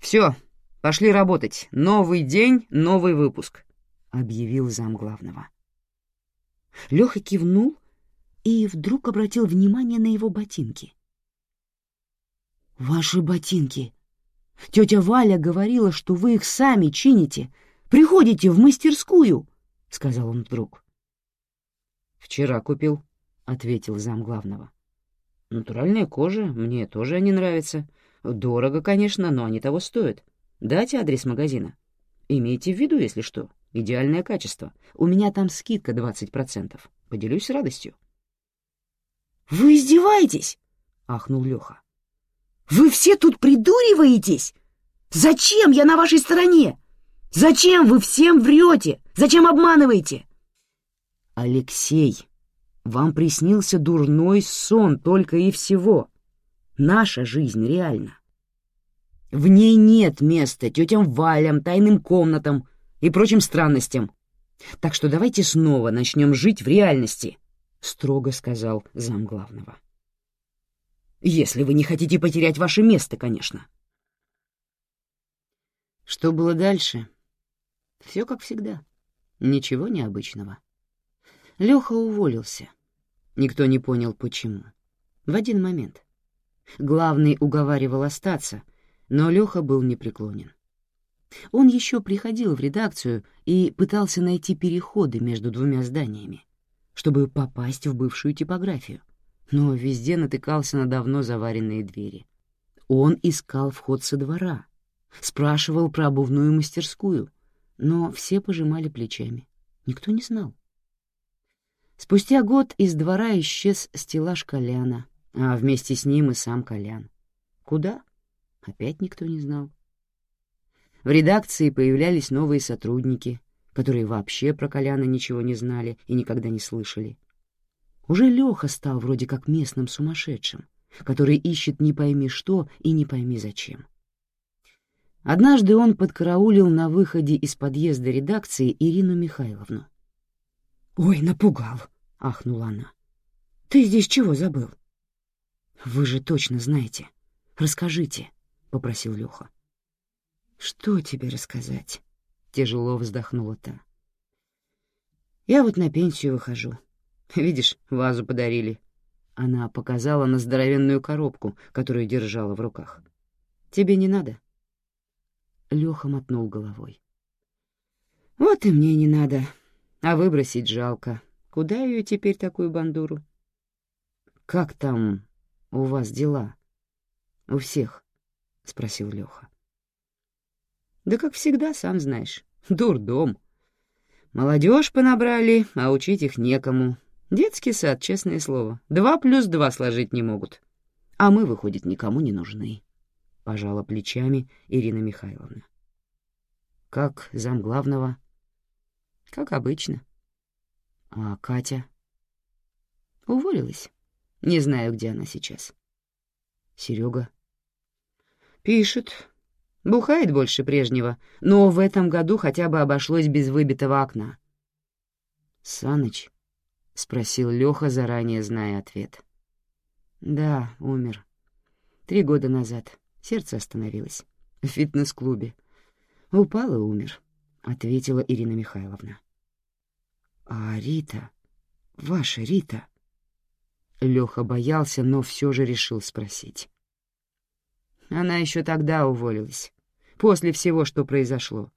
Все, пошли работать. Новый день, новый выпуск, — объявил зам главного. Леха кивнул и вдруг обратил внимание на его ботинки. «Ваши ботинки! Тетя Валя говорила, что вы их сами чините, приходите в мастерскую!» — сказал он вдруг. «Вчера купил», — ответил зам главного. «Натуральная кожа, мне тоже они нравятся. Дорого, конечно, но они того стоят. Дайте адрес магазина. Имейте в виду, если что, идеальное качество. У меня там скидка 20%. Поделюсь с радостью». «Вы издеваетесь?» — ахнул Леха. «Вы все тут придуриваетесь? Зачем я на вашей стороне? Зачем вы всем врете? Зачем обманываете?» «Алексей, вам приснился дурной сон только и всего. Наша жизнь реальна. В ней нет места тетям Валям, тайным комнатам и прочим странностям. Так что давайте снова начнем жить в реальности». — строго сказал замглавного. «Если вы не хотите потерять ваше место, конечно». Что было дальше? Все как всегда. Ничего необычного. Леха уволился. Никто не понял, почему. В один момент. Главный уговаривал остаться, но Леха был непреклонен. Он еще приходил в редакцию и пытался найти переходы между двумя зданиями чтобы попасть в бывшую типографию, но везде натыкался на давно заваренные двери. Он искал вход со двора, спрашивал про обувную мастерскую, но все пожимали плечами. Никто не знал. Спустя год из двора исчез стеллаж Коляна, А вместе с ним и сам Колян. Куда? Опять никто не знал. В редакции появлялись новые сотрудники, которые вообще про Коляна ничего не знали и никогда не слышали. Уже Леха стал вроде как местным сумасшедшим, который ищет не пойми что и не пойми зачем. Однажды он подкараулил на выходе из подъезда редакции Ирину Михайловну. «Ой, напугал!» — ахнула она. «Ты здесь чего забыл?» «Вы же точно знаете. Расскажите», — попросил Леха. «Что тебе рассказать?» — тяжело вздохнула та. «Я вот на пенсию выхожу. Видишь, вазу подарили». Она показала на здоровенную коробку, которую держала в руках. «Тебе не надо?» Леха мотнул головой. «Вот и мне не надо. А выбросить жалко. Куда ее теперь, такую бандуру?» «Как там у вас дела? У всех?» — спросил Леха. «Да как всегда, сам знаешь. Дурдом. Молодежь понабрали, а учить их некому. Детский сад, честное слово. Два плюс два сложить не могут. А мы, выходит, никому не нужны» пожала плечами Ирина Михайловна. Как зам главного? Как обычно. А Катя? Уволилась. Не знаю, где она сейчас. Серега? Пишет. Бухает больше прежнего, но в этом году хотя бы обошлось без выбитого окна. Саныч? — спросил Леха, заранее зная ответ. «Да, умер. Три года назад. Сердце остановилось. В фитнес-клубе. Упал и умер, — ответила Ирина Михайловна. А Рита, ваша Рита... Леха боялся, но все же решил спросить. Она еще тогда уволилась, после всего, что произошло.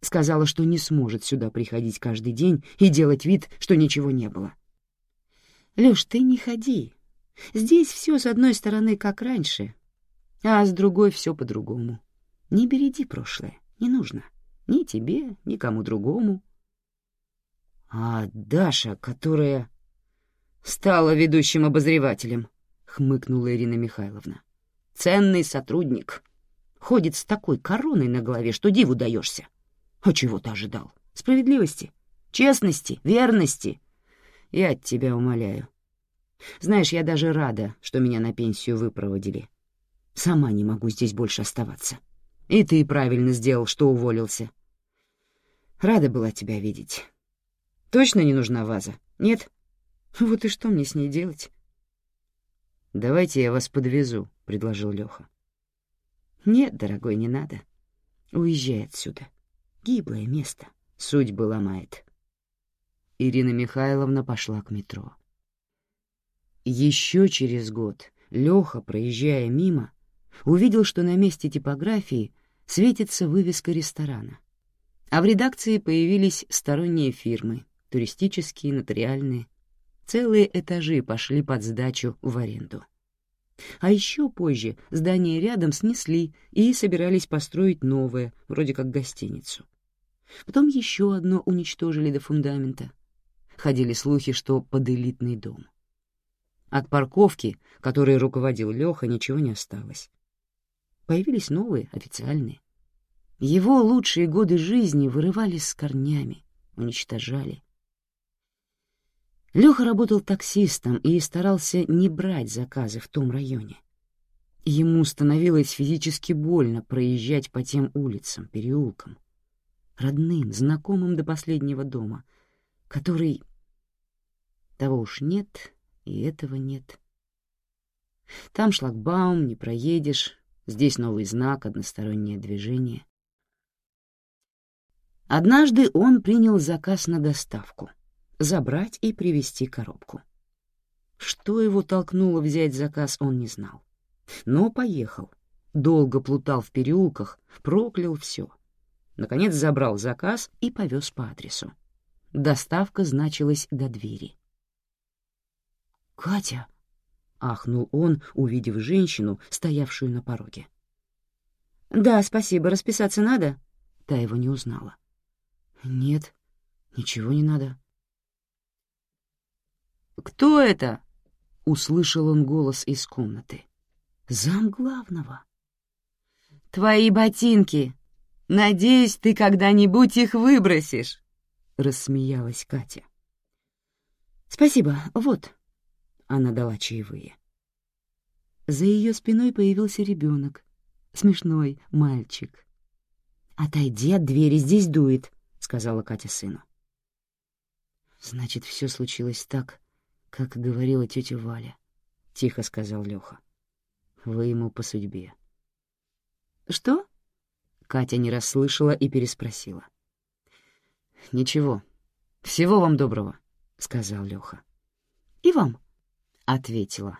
Сказала, что не сможет сюда приходить каждый день и делать вид, что ничего не было. Леш, ты не ходи. Здесь все с одной стороны как раньше, а с другой все по-другому. Не береди прошлое, не нужно. Ни тебе, ни кому другому. А Даша, которая стала ведущим обозревателем, хмыкнула Ирина Михайловна. Ценный сотрудник. Ходит с такой короной на голове, что диву даешься. А чего ты ожидал? Справедливости, честности, верности. Я от тебя умоляю. Знаешь, я даже рада, что меня на пенсию выпроводили. Сама не могу здесь больше оставаться. И ты правильно сделал, что уволился. Рада была тебя видеть. Точно не нужна ваза? Нет? Вот и что мне с ней делать? Давайте я вас подвезу, — предложил Леха. Нет, дорогой, не надо. Уезжай отсюда. Гиблое место. Судьбы ломает. Ирина Михайловна пошла к метро. Еще через год Леха, проезжая мимо, увидел, что на месте типографии светится вывеска ресторана. А в редакции появились сторонние фирмы, туристические, нотариальные. Целые этажи пошли под сдачу в аренду. А еще позже здание рядом снесли и собирались построить новое, вроде как гостиницу. Потом еще одно уничтожили до фундамента. Ходили слухи, что под элитный дом. От парковки, которой руководил Леха, ничего не осталось. Появились новые, официальные. Его лучшие годы жизни вырывались с корнями, уничтожали. Леха работал таксистом и старался не брать заказы в том районе. Ему становилось физически больно проезжать по тем улицам, переулкам, родным, знакомым до последнего дома, который... Того уж нет, и этого нет. Там шлагбаум, не проедешь, Здесь новый знак, одностороннее движение. Однажды он принял заказ на доставку — забрать и привезти коробку. Что его толкнуло взять заказ, он не знал. Но поехал. Долго плутал в переулках, проклял все. Наконец забрал заказ и повез по адресу. Доставка значилась до двери. «Катя!» — ахнул он, увидев женщину, стоявшую на пороге. «Да, спасибо. Расписаться надо?» Та его не узнала. «Нет, ничего не надо». «Кто это?» услышал он голос из комнаты. «Зам главного». «Твои ботинки! Надеюсь, ты когда-нибудь их выбросишь!» — рассмеялась Катя. «Спасибо, вот». Она дала чаевые. За ее спиной появился ребенок, смешной мальчик. «Отойди от двери, здесь дует», — сказала Катя сыну. «Значит, все случилось так, как говорила тетя Валя», — тихо сказал Леха. «Вы ему по судьбе». «Что?» — Катя не расслышала и переспросила. «Ничего. Всего вам доброго», — сказал Леха. «И вам», — ответила